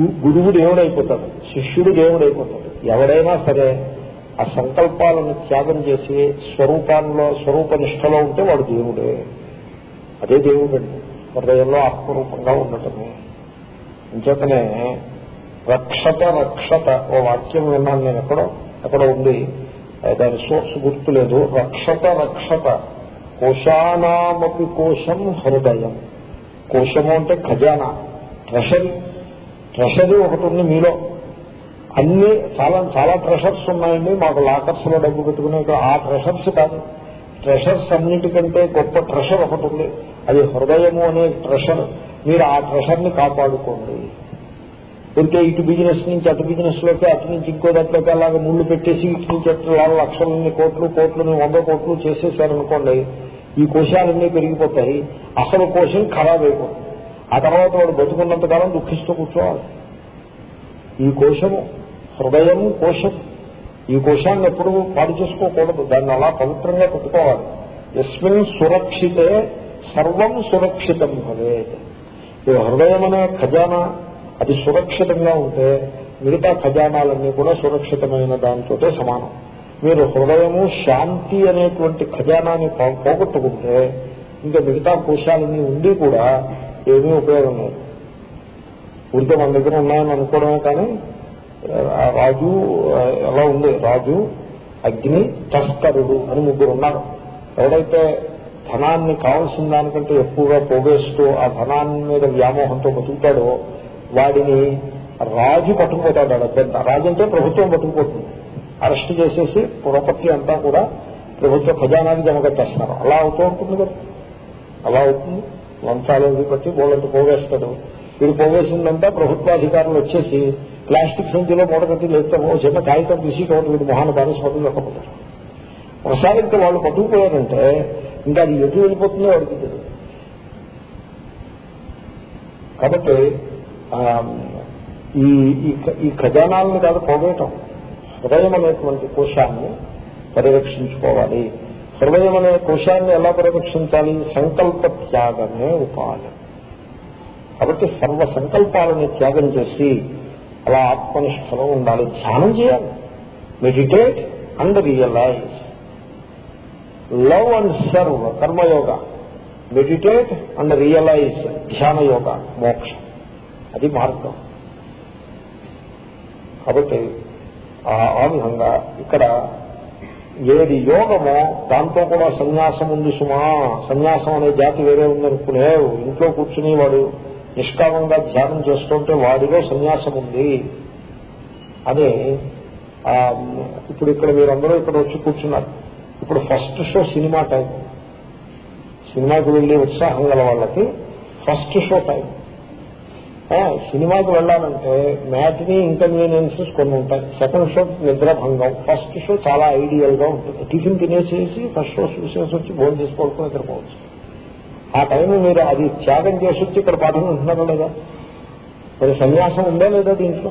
గు- గురువు దేవుడైపోతాడు. శిష్యుడు దేవుడైపోతాడు. ఎవడైనా సరే ఆ సంకల్పాలను త్యాగం చేసి స్వరూపాల్లో స్వరూపనిష్టలో ఉంటే వాడు దేవుడే. అదే దేవుడు అండి. హృదయంలో ఆత్మరూపంగా ఉండటమే. అంచేతనే రక్షత రక్షత ఓ వాక్యం విన్నాను నేను ఎక్కడో ఎక్కడో ఉంది. దాని సోర్స్ గుర్తులేదు రక్షత రక్షత. కోశానామపి కోశం హృదయం. కోశము అంటే ఖజానా. ట్రెషరీ. ట్రెషరీ ఒకటి ఉంది మీలో. అన్ని చాలా చాలా ట్రెషర్స్ ఉన్నాయండి. మాకు లాకర్స్లో డబ్బు పెట్టుకునే ఆ ట్రెషర్స్ కాదు. ట్రెషర్స్ అన్నిటికంటే గొప్ప ట్రెషర్ ఒకటి ఉంది. అది హృదయము అనే ట్రెషర్ మీరు ఆ ట్రెషర్ని కాపాడుకోండి. ఉంటే ఇటు బిజినెస్ నుంచి అటు బిజినెస్లోకి అటు నుంచి ఇంకో దాంట్లోకి అలాగే ముళ్ళు పెట్టేసి ఇటు నుంచి అటు లాగా లక్షలని కోట్లు కోట్లని వంద కోట్లు చేసేసారనుకోండి ఈ కోశాలన్నీ పెరిగిపోతాయి. అసలు కోశం ఖరాబ్ అయిపోతుంది. ఆ తర్వాత వాడు బతుకున్నంతకాలం దుఃఖిస్తూ కూర్చోవాలి. ఈ కోశము హృదయము కోశం. ఈ కోశాన్ని ఎప్పుడు పాడు చేసుకోకూడదు. దాన్ని అలా పవిత్రంగా పెట్టుకోవాలి. ఎస్మిన్ సురక్షితే సర్వం సురక్షితం భవేత్. ఈ హృదయం అనే ఖజానా అది సురక్షితంగా ఉంటే మిగతా ఖజానాలన్నీ కూడా సురక్షితమైన దానితో సమానం. మీరు హృదయము శాంతి అనేటువంటి ఖజానాన్ని పోగొట్టుకుంటే ఇంకా మిగతా కోశాలన్నీ ఉండి కూడా ఏమీ ఉపయోగం లేదు. ఊరికే మన దగ్గర ఉన్నాయని అనుకోవడమే కానీ ఆ రాజు ఎలా ఉంది. రాజు అగ్ని తస్కరుడు అని ముగ్గురు ఉన్నారు. ఎవడైతే ధనాన్ని కావలసిన దానికంటే ఎక్కువగా పోగేస్తూ ఆ ధనాన్ని మీద వ్యామోహంతో బతుకుతాడో వాడిని రాజు పట్టుకుపోతాడు ఆ రాజు అంటే ప్రభుత్వం పట్టుకుపోతుంది. అరెస్ట్ చేసేసి ప్రాపర్టీ అంతా కూడా ప్రభుత్వ ఖజానాన్ని జమ కట్టేస్తున్నారు. అలా అవుతూ ఉంటుంది కదా. అలా అవుతుంది. లంచాలు పట్టి బోళ్ళంతా పోగేస్తాడు. వీడు పోగేసిందంతా ప్రభుత్వాధికారులు వచ్చేసి ప్లాస్టిక్ సంచిలో మూట కట్టి లేస్తాము ఓ చిన్న కాగితం తీసి కాబట్టి వీడు మొహాన్ని బానిసపడి లేకపోతారు ఒకసారి ఇంకా వాళ్ళు పట్టుకుపోయారంటే ఇంకా అది ఎటు వెళ్ళిపోతుందో వాడికి తెలియదు. కాబట్టి ఈ ఈ ఖజానాలను కాదు పోగేయటం. హృదయం అనేటువంటి కోశాన్ని పరిరక్షించుకోవాలి. హృదయం అనే కోశాన్ని ఎలా పరిరక్షించాలి? సంకల్ప త్యాగమే ఉపాయం. కాబట్టి సర్వ సంకల్పాలను త్యాగం చేసి అలా ఆత్మనిష్టలో ఉండాలి. ధ్యానం చేయాలి. Meditate and realise love and serve karma yoga. Meditate and realise ధ్యాన యోగ మోక్షం. అది మార్గం. కాబట్టి ఆ- విధంగా ఇక్కడ ఏది యోగమో దాంతో కూడా సన్యాసం ఉంది సుమా. సన్యాసం అనే జాతి వేరే ఉందనుకునేవు. ఇంట్లో కూర్చుని వాడు నిష్కామంగా ధ్యానం చేస్తుంటే వాడిలో సన్యాసం ఉంది అని ఇప్పుడు ఇక్కడ మీరందరూ ఇక్కడ వచ్చి కూర్చున్నారు. ఇప్పుడు ఫస్ట్ షో సినిమా టైం. సినిమాకి వెళ్ళే ఉత్సాహం గల వాళ్ళకి ఫస్ట్ షో టైం. సినిమాకి వెళ్ళాలంటే మ్యాట్ని ఇన్కన్వీనియన్సెస్ కొన్ని ఉంటాయి. సెకండ్ షో నిద్రభంగం. ఫస్ట్ షో చాలా ఐడియల్గా ఉంటుంది. టిఫిన్ తినేసేసి ఫస్ట్ షో చూసేసి వచ్చి భోజనం చేసుకోవడం నిద్రపోవచ్చు. ఆ టైం మీరు అది త్యాగం చేసి వచ్చి ఇక్కడ పాఠం ఉంటున్నారా లేదా? మరి సన్యాసం ఉందా లేదా దీంట్లో?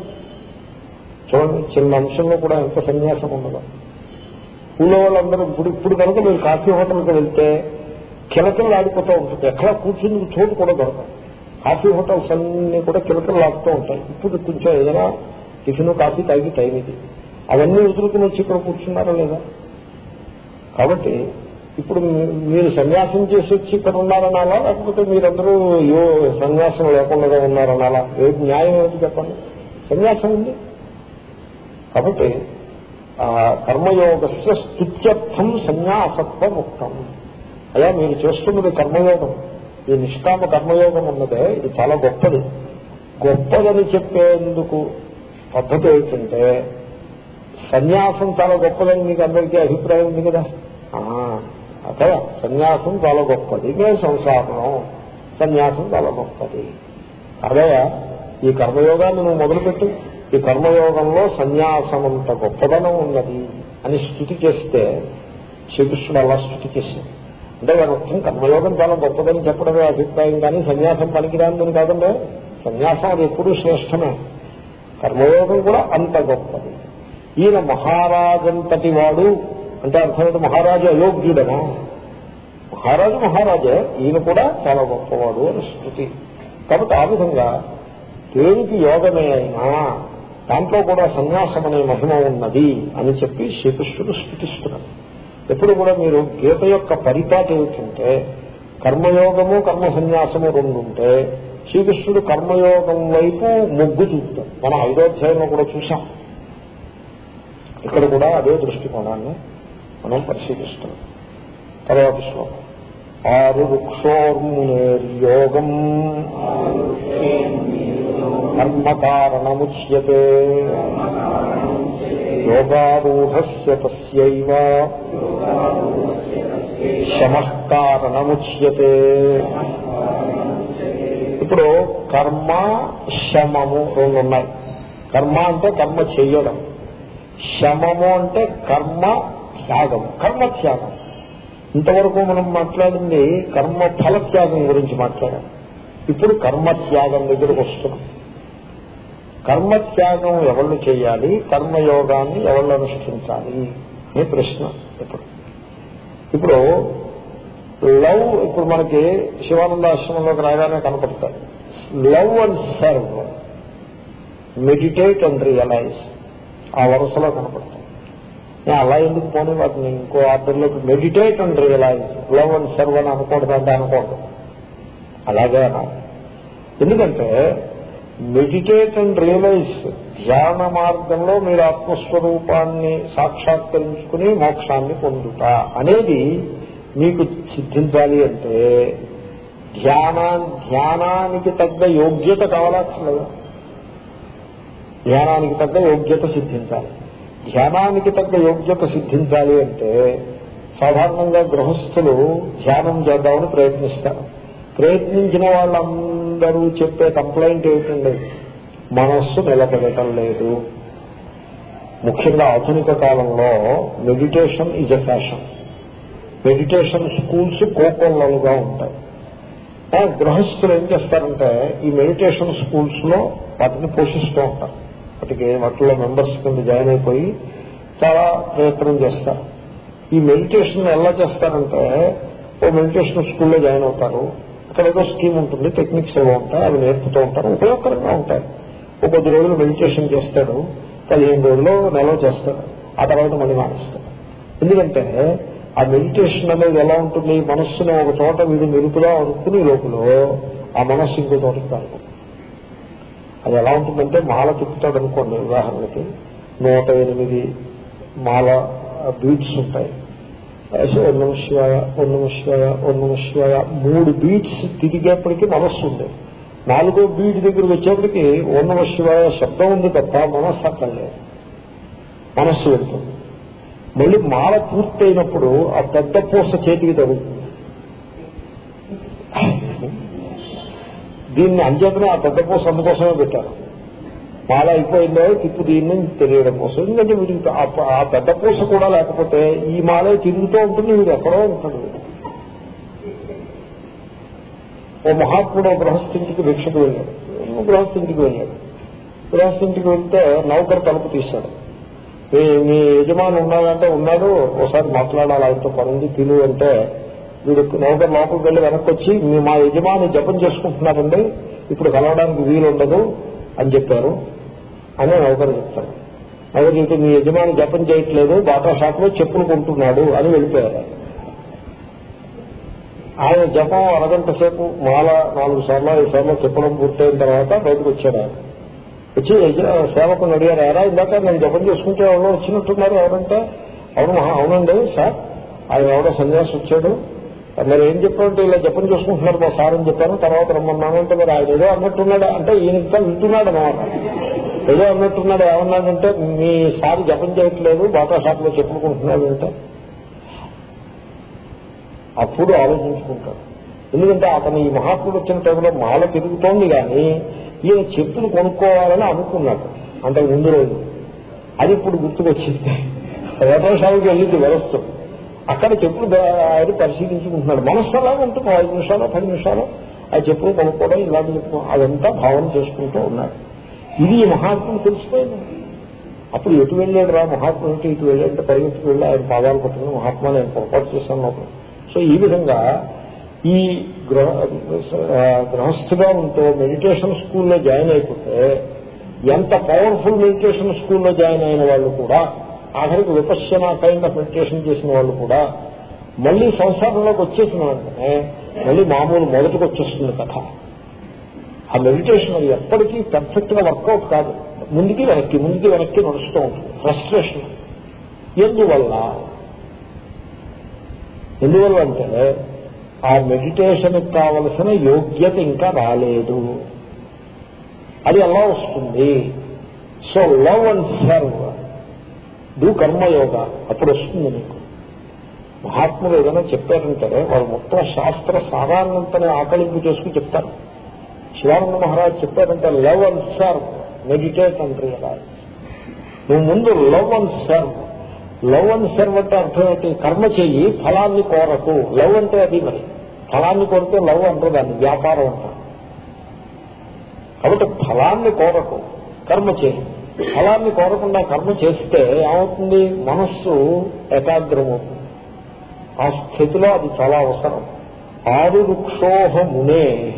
చూడండి చిన్న అంశంలో కూడా ఎంత సన్యాసం ఉండదు? ఊళ్ళో వాళ్ళందరూ ఇప్పుడు ఇప్పుడు కనుక మీరు కాఫీ హోటల్కి వెళ్తే కిలకలు ఆడిపోతూ ఉంటుంది ఎక్కడ కూర్చుని చోటు కూడా దొరకదు. కాఫీ హోటల్స్ అన్ని కూడా కిలకలు ఆడుతూ ఉంటాయి. ఇప్పుడు కొంచెం ఏదైనా టిఫిన్ కాఫీ తాగి టైం ఇది. అవన్నీ వదులుకుని వచ్చి ఇక్కడ కూర్చున్నారా లేదా? కాబట్టి ఇప్పుడు మీ- మీరు సన్యాసం చేసి వచ్చి ఇక్కడ ఉన్నారనాలా? లేకపోతే మీరందరూ యో సన్యాసం లేకుండా ఉన్నారనాలా? ఏ న్యాయం ఏమిటి చెప్పండి? సన్యాసం ఉంది. కాబట్టి కర్మయోగస్య స్తుత్యర్థం సన్యాసత్వ ముక్తం అయ్యా మీరు చేస్తున్నది కర్మయోగం. ఈ నిష్కామ కర్మయోగం ఉన్నదే ఇది చాలా గొప్పది. గొప్పదని చెప్పేందుకు పద్ధతి ఏంటంటే సన్యాసం చాలా గొప్పదని మీకు అందరికీ అభిప్రాయం ఉంది కదా? ఆ, సన్యాసం చాలా గొప్పది. మేము సంసారం. సన్యాసం చాలా గొప్పది. అదయా ఈ కర్మయోగాన్ని నువ్వు మొదలుపెట్టు. ఈ కర్మయోగంలో సన్యాసం అంత గొప్పదనం ఉన్నది అని స్థుతి చేస్తే శ్రీకృష్ణుడు అలా స్థుతి చేశాడు. అంటే దాని కర్మయోగం చాలా గొప్పదని చెప్పడమే అభిప్రాయం కానీ సన్యాసం పనికిరాందని కాదండి. సన్యాసం అది ఎప్పుడూ శ్రేష్టమే. కర్మయోగం కూడా అంత గొప్పది. ఈయన మహారాజంతటి వాడు. అంటే అర్థమైతే మహారాజు అయోగ్యుడనా మహారాజు మహారాజే ఈయన కూడా చాలా గొప్పవాడు అని స్థుతి కాబట్టి ఆ విధంగా దేనికి యోగమే అయినా దాంట్లో కూడా సన్యాసం అనే మహిమ ఉన్నది అని చెప్పి శ్రీకృష్ణుడు స్థుతిస్తున్నాడు ఎప్పుడు కూడా మీరు గీత యొక్క పరిపాటి ఏమిటంటే కర్మయోగము కర్మ సన్యాసము రెండు ఉంటే శ్రీకృష్ణుడు కర్మయోగం వైపు మొగ్గు చూపుతాడు. మనం ఐదో అధ్యాయంలో కూడా చూసాం ఇక్కడ కూడా అదే దృష్టికోణాన్ని మనం పరిశీలిస్తున్నాం తర్వాత శ్లోకం. ఆరు వృక్షోర్మునేర్యోగం కర్మకారణముచ్యతే. యోగారూఢస్య తస్యైవ. శమః కారణముచ్యతే ఇప్పుడు కర్మ శమము రెండు ఉన్నాయి కర్మ అంటే కర్మ చేయడం శమము అంటే కర్మ త్యాగం కర్మ త్యాగం ఇంతవరకు మనం మాట్లాడింది కర్మ ఫల త్యాగం గురించి మాట్లాడాం. ఇప్పుడు కర్మ త్యాగం దగ్గరకు వస్తున్నాం. కర్మ త్యాగం ఎవళ్ళు చేయాలి? కర్మయోగాన్ని ఎవళ్ళు అనుష్ఠించాలి? అనే ప్రశ్న ఇప్పుడు. ఇప్పుడు లవ్ ఇప్పుడు మనకి శివానందాశ్రమంలోకి రాగానే కనపడతాయి. Love and serve meditate and realise. ఆ వరుసలో కనపడతాయి. అలా ఎందుకు పోనీ? వాటిని ఇంకో ఆర్డర్లోకి meditate and realise love and serve అని అనకూడదు అంటే అనకూడదు. అలాగే ఎందుకంటే మెడిటేట్ అండ్ రియలైజ్ ధ్యాన మార్గంలో మీరు ఆత్మస్వరూపాన్ని సాక్షాత్కరించుకుని మోక్షాన్ని పొందుట అనేది మీకు సిద్ధించాలి అంటే ధ్యానా ధ్యానానికి తగ్గ యోగ్యత కావాలక్కర్లేదా ధ్యానానికి తగ్గ యోగ్యత సిద్ధించాలి. ధ్యానానికి తగ్గ యోగ్యత సిద్ధించాలి అంటే సాధారణంగా గృహస్థులు ధ్యానం చేద్దామని ప్రయత్నిస్తారు. ప్రయత్నించిన వాళ్ళందరూ చెప్పే కంప్లైంట్ ఏమిటండి? మనస్సు నిలబడటం లేదు. ముఖ్యంగా ఆధునిక కాలంలో meditation is a fashion meditation schools కోకొల్లలుగా ఉంటాయి. ఆ గృహస్థులు ఏం చేస్తారంటే ఈ మెడిటేషన్ స్కూల్స్లో వాటిని పోషిస్తూ ఉంటారు. వాటికి వాటిలో మెంబర్స్ కింద జాయిన్ అయిపోయి చాలా ప్రయత్నం చేస్తారు ఈ మెడిటేషన్ ఎలా చేస్తారంటే ఓ మెడిటేషన్ స్కూల్లో జాయిన్ అవుతారు. అక్కడ ఏదో స్కీమ్ ఉంటుంది టెక్నిక్స్ ఏవో ఉంటాయి అవి నేర్పుతూ ఉంటారు ఉపయోగకరంగా ఉంటాయి. ఒక కొద్ది రోజులు మెడిటేషన్ చేస్తాడు పదిహేను రోజులు నెల చేస్తాడు ఆ తర్వాత మళ్ళీ మానేస్తాడు. ఎందుకంటే ఆ మెడిటేషన్ అనేది ఎలా ఉంటుంది మనస్సును ఒక చోట వీడు మెరుపులా అనుకుని లోపల ఆ మనస్సు ఇంకో చోటకి కాదు అది ఎలా ఉంటుందంటే మాల తిప్పుతాడు అనుకోండి ఉదాహరణకి నూట ఎనిమిది మాల బీట్స్ ఉంటాయి. ఓ నమ శివాయ ఓ శివాయ శివాయ మూడు బీట్స్ తిరిగేప్పటికీ మనస్సు ఉంది. నాలుగో బీట్ దగ్గరికి వచ్చేప్పటికి ఓ శివాయ శబ్దం ఉంది తప్ప మనస్సు అక్కడ లేదు. మనస్సు వెళ్తుంది. మళ్ళీ మాల పూర్తయినప్పుడు ఆ పెద్ద పూస చేతికి తగులుతుంది. దీన్ని అంచేతనే ఆ పెద్ద పూస అందుకోసమే పెట్టారు. మాల అయిపోయిందో తిప్పు దీన్ని తెలియడం కోసం. ఎందుకంటే వీడికి ఆ- పెద్ద పూస కూడా లేకపోతే ఈ మాలే తిరుగుతూ ఉంటుంది వీడు ఎక్కడో ఉంటాడు. ఓ మహాత్ముడు గృహస్థింటికి భిక్షకు వెళ్ళాడు. గృహస్థింటికి వెళ్ళాడు. గృహస్థింటికి వెళ్తే నౌకర్ తలుపు తీశాడు. మీ మీ యజమాని ఉన్నాడంటే ఉన్నాడు. ఒకసారి మాట్లాడాలి ఆయనతో పనుంది తిను అంటే వీడు నౌకరు లోపలికి వెళ్ళి వెనక్కి వచ్చి మా యజమాని జపం చేసుకుంటున్నారండి ఇప్పుడు కలవడానికి వీలు ఉండదు అని చెప్పారు. అని నౌకరు చెప్తారు. నౌకరు చెప్తే మీ యజమాని జపం చేయట్లేదు బాటా షాప్లో చెప్పులు కొంటున్నాడు అని వెళ్ళిపోయారు. ఆయన జపం అరగంట సేపు మాల నాలుగు సార్లు ఐదు సార్లు చెప్పడం పూర్తయిన తర్వాత బయటకు వచ్చారు ఆయన. వచ్చి సేవకుని అడిగారు ఎరా ఇందాక నేను జపం చేసుకుంటే ఎవరో వచ్చినట్టున్నారు ఎవరంటే? అవును అవునండి సార్. ఆయన ఎవడో సన్యాసి వచ్చాడు. మరి ఏం చెప్పాలంటే ఇలా జపం చేసుకుంటున్నారు మా సార్ అని చెప్పాను తర్వాత రమ్మన్నాను అంటే మరి ఆయన ఏదో అన్నట్టున్నాడు. అంటే ఈయన వింటున్నాడు అనమాట ఏదో అన్నట్టున్నాడు. ఏమన్నాడంటే మీ సార్ జపం చేయట్లేదు బాటా షాప్లో చెప్పుకుంటున్నాడు అంటే అప్పుడు ఆలోచించుకుంటాడు. ఎందుకంటే అతను ఈ మహాత్ముడు వచ్చిన టైంలో మాల తిరుగుతోంది కానీ ఈయన చెప్పులు కొనుక్కోవాలని అనుకున్నాడు. అంటే ముందు రోజు. అది ఇప్పుడు గుర్తుకొచ్చింది. రథోషాలకి వెళ్ళింది వ్యవస్థ అక్కడ చెప్పులు ఆయన పరిశీలించుకుంటున్నాడు. మనస్సు అలాగే ఉంటుంది ఐదు నిమిషాలు పది నిమిషాలు ఆ చెప్పులు కొనుక్కోవడం ఇలాంటి చెప్పు అదంతా భావన చేసుకుంటూ ఉన్నాడు. ఇది మహాత్ముడు తెలిసిపోయింది. అప్పుడు ఎటు వెళ్ళాడు రా మహాత్ముడు అంటే ఇటు వెళ్ళాడంటే పరిగెత్తుకు వెళ్ళి ఆయన పాదాలు పట్టుకుని మహాత్మా నేను పొరపాటు చేశాను లోపల. సో ఈ విధంగా ఈ గృహ గృహస్థుగా ఉంటూ మెడిటేషన్ స్కూల్లో జాయిన్ అయిపోతే ఎంత పవర్ఫుల్ మెడిటేషన్ స్కూల్లో జాయిన్ అయిన వాళ్ళు కూడా ఆఖరికి విపశ్యన కైండ్ ఆఫ్ మెడిటేషన్ చేసిన వాళ్ళు కూడా మళ్ళీ సంసారంలోకి వచ్చేసిన వెంటనే మళ్ళీ మామూలు మొదటికి వచ్చేస్తుంది కథ. ఆ మెడిటేషన్ అది ఎప్పటికీ పర్ఫెక్ట్గా వర్కౌట్ కాదు. ముందుకి వెనక్కి ముందుకి వెనక్కి నడుస్తూ ఉంటుంది. ఫ్రస్ట్రేషన్ ఎందువల్ల? ఎందువల్ల అంటే ఆ మెడిటేషన్ కావలసిన యోగ్యత ఇంకా రాలేదు. అది ఎలా వస్తుంది? So love and serve do karma yoga అప్పుడు వస్తుంది నీకు. మహాత్ములు ఏదైనా చెప్పారంటే వారు మొత్తం శాస్త్ర సారాన్నంతనే ఆకలింపు చేసుకుని చెప్తారు. శివానంద మహారాజ్ చెప్పారంటే love and serve meditate and realise. నువ్వు ముందు love and serve. Love and serve అంటే అర్థం ఏంటి? కర్మ చెయ్యి ఫలాన్ని కోరకు. లవ్ అంటే అది మరి. ఫలాన్ని కోరితే లవ్ అంటారు దాన్ని వ్యాపారం అంటారు. కాబట్టి ఫలాన్ని కోరకు కర్మ చేయండి ఫలాన్ని కోరకుండా కర్మ చేస్తే ఏమవుతుంది? మనస్సు ఏకాగ్రమవుతుంది. ఆ స్థితిలో అది చాలా అవసరం. ఆరు వృక్షోహ మునే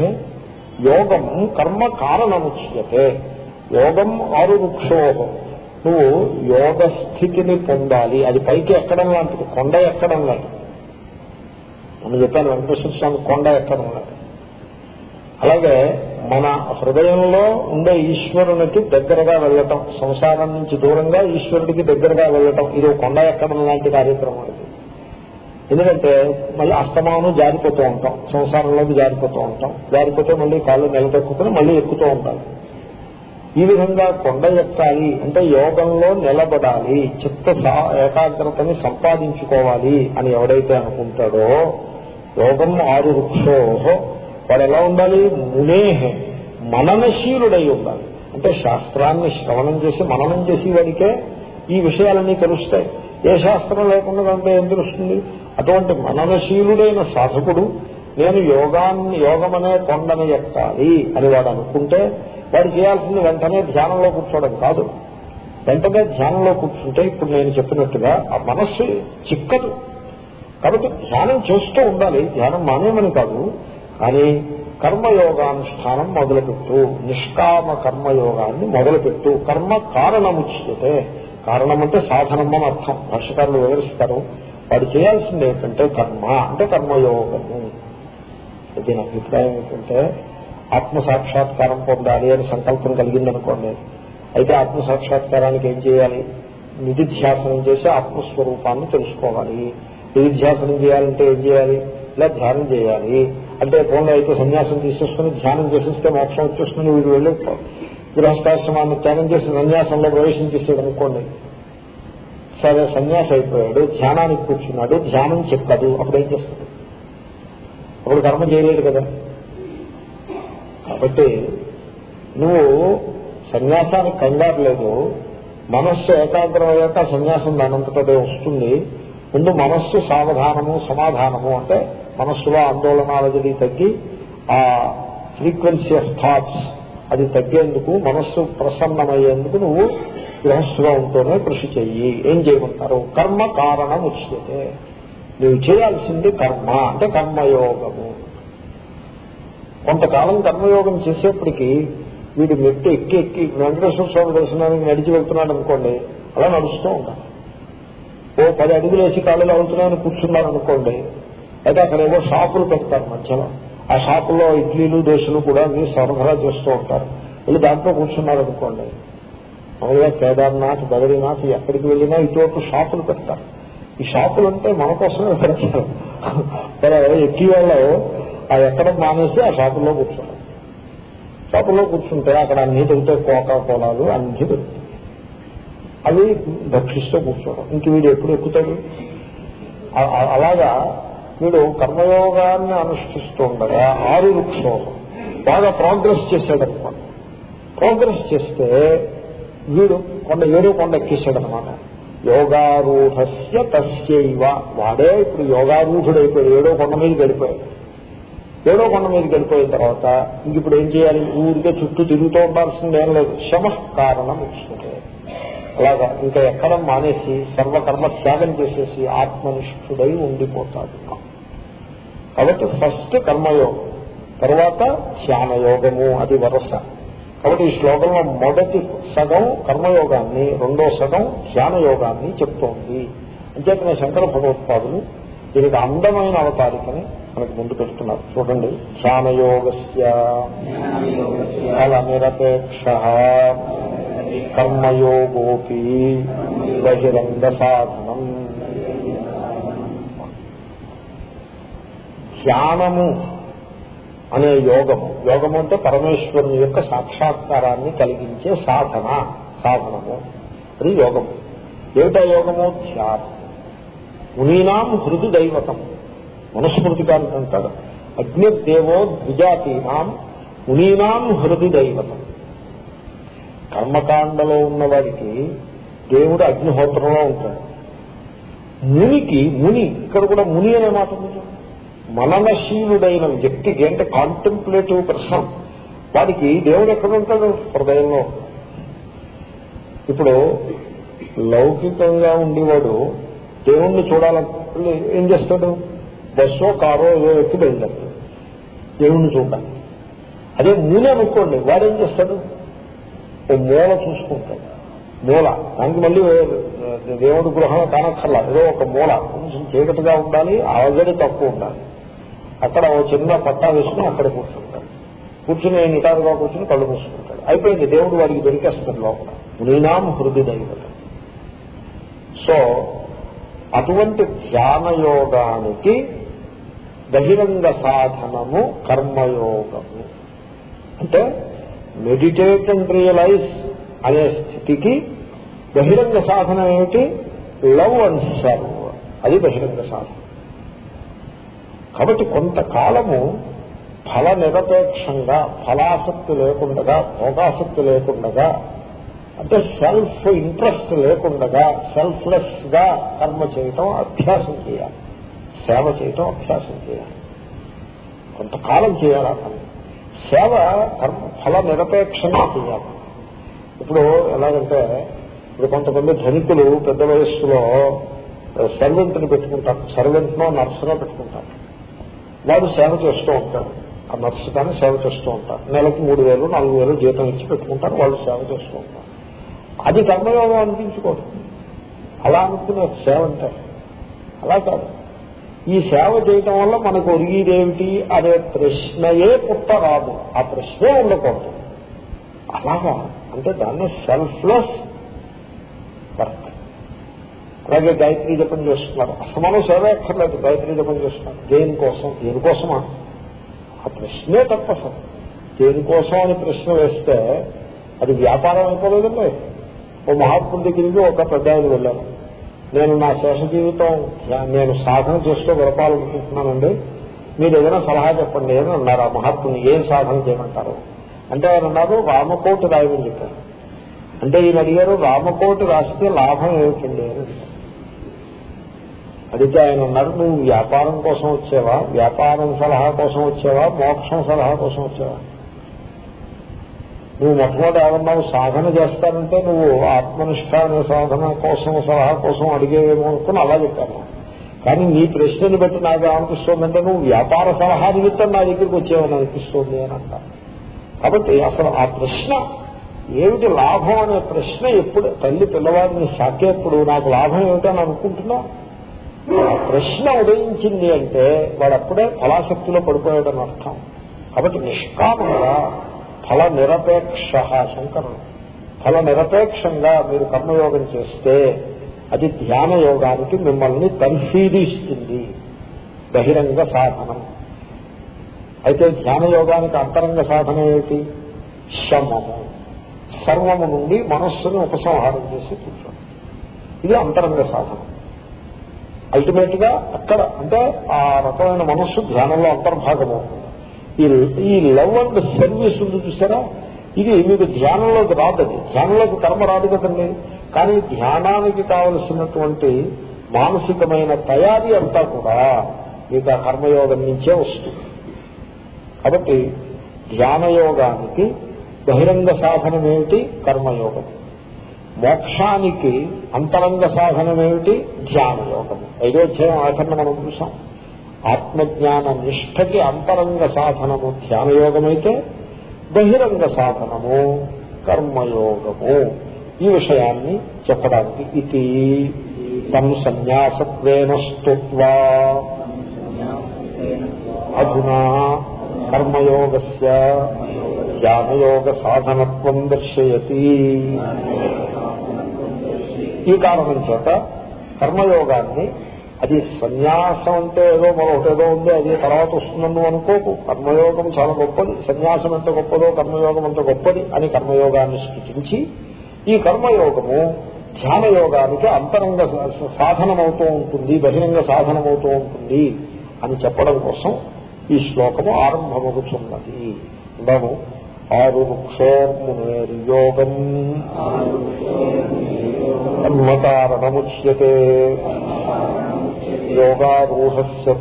యోగం కర్మ కారణముచ్యతే. యోగం ఆరు వృక్షోహం నువ్వు యోగ స్థితిని పొందాలి. అది పైకి ఎక్కడం లాంటిది. కొండ ఎక్కడం లాంటిది. మనం చెప్పాను వెంకటేశ్వర స్వామి కొండ ఎక్కడం లాంటిది. అలాగే మన హృదయంలో ఉండే ఈశ్వరునికి దగ్గరగా వెళ్ళటం సంసారం నుంచి దూరంగా ఈశ్వరుడికి దగ్గరగా వెళ్ళటం ఇది ఒక కొండ ఎక్కడం లాంటి కార్యక్రమం ఇది ఎందుకంటే మళ్ళీ అస్తమానం జారిపోతూ ఉంటాం సంసారంలోకి జారిపోతూ ఉంటాం. జారిపోతే మళ్ళీ కాళ్ళు నిలబెట్టుకుని మళ్ళీ ఎక్కుతూ ఉంటాం ఈ విధంగా కొండ ఎక్కాలి అంటే యోగంలో నిలబడాలి చిత్త ఏకాగ్రతని సంపాదించుకోవాలి అని ఎవడైతే అనుకుంటాడో యోగం ఆరు వృక్షో వాడు ఎలా ఉండాలి? మునేహే మననశీలుడై ఉండాలి. అంటే శాస్త్రాన్ని శ్రవణం చేసి మననం చేసి వాడికే ఈ విషయాలన్నీ తెలుస్తాయి. ఏ శాస్త్రం లేకుండా దాంట్లో ఏం తెలుస్తుంది? అటువంటి మననశీలుడైన సాధకుడు నేను యోగాన్ని యోగమనే కొండని ఎక్కాలి అని వాడు అనుకుంటే వాడు చేయాల్సింది వెంటనే ధ్యానంలో కూర్చోవడం కాదు. వెంటనే ధ్యానంలో కూర్చుంటే ఇప్పుడు నేను చెప్పినట్టుగా ఆ మనస్సు చిక్కదు. కాబట్టి ధ్యానం చేస్తూ ఉండాలి. ధ్యానం మానేమని కాదు. కానీ కర్మయోగానుష్ఠానం మొదలుపెట్టు. నిష్కామ కర్మయోగాన్ని మొదలుపెట్టు. కర్మ కారణముచ్యతే కారణం అంటే సాధనం అని అర్థం. భాషకారులు వివరిస్తారు. వాడు చేయాల్సింది ఏంటంటే కర్మ అంటే కర్మయోగము. ఇది నా అభిప్రాయం ఏంటంటే ఆత్మ సాక్షాత్కారం పొందాలి అని సంకల్పం కలిగిందనుకోండి. అయితే ఆత్మ సాక్షాత్కారానికి ఏం చేయాలి? నిధిధ్యాసనం చేసి ఆత్మస్వరూపాన్ని తెలుసుకోవాలి. నిధిధ్యాసనం చేయాలంటే ఏం చేయాలి? ఇలా ధ్యానం చేయాలి. అంటే పూర్ణ అయితే సన్యాసం తీసేసుకుని ధ్యానం చేసేస్తే మోక్షం వచ్చేసుకుని వీడు వెళ్ళి గృహస్థాశ్రమాన్ని త్యాగం చేసి సన్యాసంలో ప్రవేశించేసాడు అనుకోండి సరే సన్యాసి అయిపోయాడు ధ్యానానికి కూర్చున్నాడు ధ్యానం చెప్పదు అప్పుడు ఏం చేస్తాడు? అప్పుడు కర్మ చేయలేడు కదా. కాబట్టి నువ్వు సన్యాసానికి కంగారు లేదు మనస్సు ఏకాగ్రం అయ్యాక సన్యాసం దానంతటదే వస్తుంది. ముందు మనస్సు సావధానము సమాధానము అంటే మనస్సులో ఆందోళనాలది తగ్గి ఆ ఫ్రీక్వెన్సీ ఆఫ్ థాట్స్ అది తగ్గేందుకు మనస్సు ప్రసన్నమయ్యేందుకు నువ్వు గృహస్థుగా ఉంటూనే కృషి చెయ్యి. ఏం చేయమంటారు? కర్మ కారణం ఉచ్యతే నువ్వు చేయాల్సింది కర్మ అంటే కర్మయోగము. కొంతకాలం కర్మయోగం చేసేప్పటికీ వీడు మెట్టు ఎక్కి ఎక్కి వెంకటేశ్వర స్వామి దర్శనానికి నడిచి వెళ్తున్నాడు అనుకోండి అలా నడుస్తూ ఉంటాను ఓ పది అడుగులు వేసి కాళ్ళు అవుతున్నాయని కూర్చున్నారు అనుకోండి అయితే అక్కడ ఏవో షాపులు పెడతారు మధ్యలో. ఆ షాపుల్లో ఇడ్లీలు దోశలు కూడా మీరు సరఫరా చేస్తూ ఉంటారు. వెళ్ళి దాంట్లో కూర్చున్నారు అనుకోండి. మామూలుగా కేదార్నాథ్ బదరీనాథ్ ఎక్కడికి వెళ్ళినా ఇటువంటి షాపులు పెడతారు. ఈ షాపులు అంటే మన కోసమే పెడతారు. ఎక్కి వాళ్ళు ఆ ఎక్కడ మానేసి ఆ షాపుల్లో కూర్చున్నారు షాపుల్లో కూర్చుంటే అక్కడ అన్ని దొరికితే కోకా కోలాలు అన్ని దొరుకుతాయి. అవి భక్షిస్తూ కూర్చోవడం. ఇంక వీడు ఎప్పుడు ఎక్కుతాడు? అలాగా వీడు కర్మయోగాన్ని అనుష్ఠిస్తుండగా ఆరు వృక్షోహం బాగా ప్రోగ్రెస్ చేశాడనమాట ప్రోగ్రెస్ చేస్తే వీడు కొండ ఏడో కొండ ఎక్కేశాడు యోగారూఢస్య తస్యవ. వాడే ఇప్పుడు యోగారూఢుడైపోయాడు. ఏడో కొండ మీద గడిపోయాడు ఏడో కొండ మీద గడిపోయిన తర్వాత ఇంక ఇప్పుడు ఏం చేయాలి? ఊరికే చుట్టూ తిరుగుతూ ఉండాల్సిందేం లేదు. శమ కారణం ఇస్తుంది అలాగా ఇంకా ఎక్కడ మానేసి సర్వకర్మ త్యాగం చేసేసి ఆత్మనిష్ఠుడై ఉండిపోతాడు. కాబట్టి ఫస్ట్ కర్మయోగం తర్వాత ధ్యానయోగము అది వరస. కాబట్టి ఈ శ్లోకంలో మొదటి సగం కర్మయోగాన్ని రెండో సగం ధ్యానయోగాన్ని చెప్తోంది. అంచేతనే శంకర భగవత్పాదులు దీనికి అందమైన అవతారికని మనకు ముందు పెడుతున్నారు. చూడండి. ధ్యానయోగస్య ఫల నిరపేక్ష కర్మయోగోపి బహిరంగ సాధన. ధ్యానము అనే యోగము. యోగము అంటే పరమేశ్వరుని యొక్క సాక్షాత్కారాన్ని కలిగించే సాధన సాధనము. అది యోగము. ఏమిటా యోగము? ధ్యానం. మునీనాం హృది దైవతం. మనుస్మృతిగా అంటాడు. అగ్నిదేవో ద్విజాతీనాం మునీనాం హృది దైవతం. కర్మకాండలో ఉన్నవాడికి దేవుడు అగ్నిహోత్రంలో ఉంటాడు. మునికి ముని ఇక్కడ కూడా ముని అనే మాట మననశీలుడైన వ్యక్తికి అంటే కాంటెంప్లేటివ్ పర్సన్ వాడికి దేవుడు ఎక్కడ ఉంటాడు హృదయంలో? ఇప్పుడు లౌకికంగా ఉండేవాడు దేవుణ్ణి చూడాలని ఏం చేస్తాడు? బస్సో కారో ఏదో ఎక్కి బయలుదేరుతాడు. దేవుణ్ణి చూడాలి. అదే మూల అనుకోండి వాడేం చేస్తాడు? ఓ మూల చూసుకుంటాడు. మూల. దానికి మళ్ళీ దేవుడి గృహం కానక్కర్లా. ఏదో ఒక మూల. కొంచెం చీకటిగా ఉండాలి ఆల్రెడీ తక్కువ ఉండాలి. అక్కడ ఓ చిన్న పట్టా వేసుకుని అక్కడ కూర్చుంటాడు. కూర్చుని నిటారుగా కూర్చుని కళ్ళు మూసుకుంటాడు. అయిపోయింది. దేవుడు వాడికి దొరికేస్తాడు లోపల. మునీనాం హృది దైవత. సో అటువంటి ధ్యాన యోగానికి బహిరంగ సాధనము కర్మయోగము. అంటే మెడిటేట్ అండ్ రియలైజ్ అనే స్థితికి బహిరంగ సాధన ఏమిటి లవ్ అండ్ సర్వ్. అది బహిరంగ సాధన. కాబట్టి కొంతకాలము ఫల నిరపేక్షంగా ఫలాసక్తి లేకుండగా భోగాసక్తి లేకుండగా అంటే సెల్ఫ్ ఇంట్రెస్ట్ లేకుండగా సెల్ఫ్లెస్గా కర్మ చేయటం అభ్యాసం చేయాలి. సేవ చేయటం అభ్యాసం చేయాలి. కొంతకాలం చేయాలి పని? సేవ కర్మ ఫల నిరపేక్షంగా చేయాలి. ఇప్పుడు ఎలాగంటే ఇప్పుడు కొంతమంది ధనికులు పెద్ద వయస్సులో సర్వెంట్ని పెట్టుకుంటారు. సర్వెంట్నో నర్సునో పెట్టుకుంటారు. వాడు సేవ చేస్తూ ఉంటారు ఆ నర్సు కానీ సేవ చేస్తూ ఉంటారు నెలకు మూడు వేలు నాలుగు వేలు జీతం ఇచ్చి పెట్టుకుంటారు వాళ్ళు సేవ చేస్తూ ఉంటారు. అది కర్మయోగం అనిపించుకోదు. అలా అనుకునే సేవ అంటే అలా కాదు. ఈ సేవ చేయటం వల్ల మనకు ఒరిగిదేమిటి అనే ప్రశ్నయే పుట్టరాదు. ఆ ప్రశ్నే ఉండకూడదు. అలాగా? అంటే దాన్ని సెల్ఫ్లెస్ అలాగే గాయత్రీ జపం చేస్తున్నారు. అసలు మనం సేవ ఎక్కర్లేదు గాయత్రీ జపం చేస్తున్నారు. దేనికోసం దేనికోసమా ఆ ప్రశ్నే తప్ప సార్ దేనికోసం అని ప్రశ్న వేస్తే అది వ్యాపారం అయిపోలేదండి ఓ మహాత్ముడి దగ్గరికి ఒక పెద్ద ఆయన వెళ్ళాను నేను నా శేష జీవితం నేను సాధన చేస్తూ గడపాలనుకుంటున్నానండి. మీరు ఏదైనా సలహా చెప్పండి అని అన్నారు. ఆ మహాత్ముని ఏం సాధన చేయమంటారు? అంటే ఆయన అన్నారు రామకోటి రాయమని చెప్పారు. అంటే ఈయన అడిగారు రామకోటి రాస్తే లాభం ఏమిటండి? అని అడిగారు. అడిగితే ఆయన అన్నారు నువ్వు వ్యాపారం కోసం వచ్చావా? వ్యాపారం సలహా కోసం వచ్చావా? మోక్షం సలహా కోసం వచ్చావా? నువ్వు మొట్టమొదటి ఏమన్నావు సాధన చేస్తానంటే నువ్వు ఆత్మనిష్ట సాధన కోసం సలహా కోసం అడిగేవేమో అనుకుని అలా చెప్పాను. కానీ నీ ప్రశ్నని బట్టి నాకు ఏమనిపిస్తోందంటే నువ్వు వ్యాపార సలహా నిమిత్తం నా దగ్గరికి వచ్చేవని అనిపిస్తోంది అని అంట. కాబట్టి అసలు ఆ ప్రశ్న ఏమిటి? లాభం అనే ప్రశ్న ఎప్పుడు తల్లి పిల్లవాడిని సాకేప్పుడు నాకు లాభం ఏమిటని అనుకుంటున్నావు? ప్రశ్న ఉదయించింది అంటే వాడు అప్పుడే ఫలాశక్తిలో పడిపోయాడని అర్థం. కాబట్టి నిష్కామంగా ఫల నిరపేక్ష శంకరుడు. ఫల నిరపేక్షంగా మీరు కర్మయోగం చేస్తే అది ధ్యాన యోగానికి మిమ్మల్ని తర్ఫీదిస్తుంది బహిరంగ సాధనం. అయితే ధ్యాన యోగానికి అంతరంగ సాధన ఏమిటి? శమము సర్వము నుండి మనస్సును ఉపసంహారం చేసి కూర్చోండి ఇది అంతరంగ సాధనం. అల్టిమేట్గా అక్కడ అంటే ఆ రకమైన మనస్సు ధ్యానంలో అంతర్భాగము. ఈ ఈ లవ్ అండ్ సర్వీస్ ఉంది చూసారా? ఇది మీకు ధ్యానంలోకి రాదు ధ్యానంలోకి కర్మ రాదు కదండి. కానీ ధ్యానానికి కావలసినటువంటి మానసికమైన తయారీ అంతా కూడా మీకు ఆ కర్మయోగం నుంచే వస్తుంది. కాబట్టి ధ్యానయోగానికి బహిరంగ సాధనమేమిటి? కర్మయోగం. మోక్షానికి అంతరంగ సాధనం ఏమిటి ధ్యానయోగం. ఐదో అధ్యాయం ఆఖరణ మనం చూసాం ఆత్మజ్ఞాన నిష్టకి అంతరంగ సాధనము ధ్యానయోగమైతే బహిరంగ సాధనము కర్మయోగము. ఈ విషయాన్ని చెప్పడానికి ఇది. తమ్ సన్యాసత్వేన స్తుత్వా. అధునా కర్మయోగస్య. ధ్యానయోగ సాధనత్వం దర్శయతి. ఈ కారణం చేత కర్మయోగాన్ని అది సన్యాసం అంటే ఏదో మరొకటేదో ఉంది అది తర్వాత వస్తుందని అనుకోకు. కర్మయోగం చాలా గొప్పది. సన్యాసం ఎంత గొప్పదో కర్మయోగం ఎంత గొప్పది అని కర్మయోగాన్ని సృష్టించి ఈ కర్మయోగము ధ్యాన యోగానికి అంతరంగ సాధనమవుతూ ఉంటుంది బహిరంగ సాధనమవుతూ ఉంటుంది అని చెప్పడం కోసం ఈ శ్లోకము ఆరంభమవుతున్నది అందాము ఆరు అన్మకారణముచ్యతే కర్మకారణముచ్యతే యోగారూఢస్య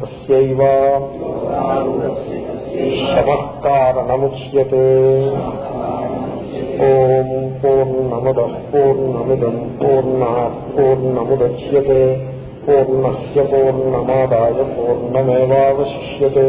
శమకారణముచ్యతే ఓం పూర్ణముద పూర్ణమిదం పూర్ణా పూర్ణముద్యతే పూర్ణస్ పూర్ణమాదాయ పూర్ణమేవాశిష్యే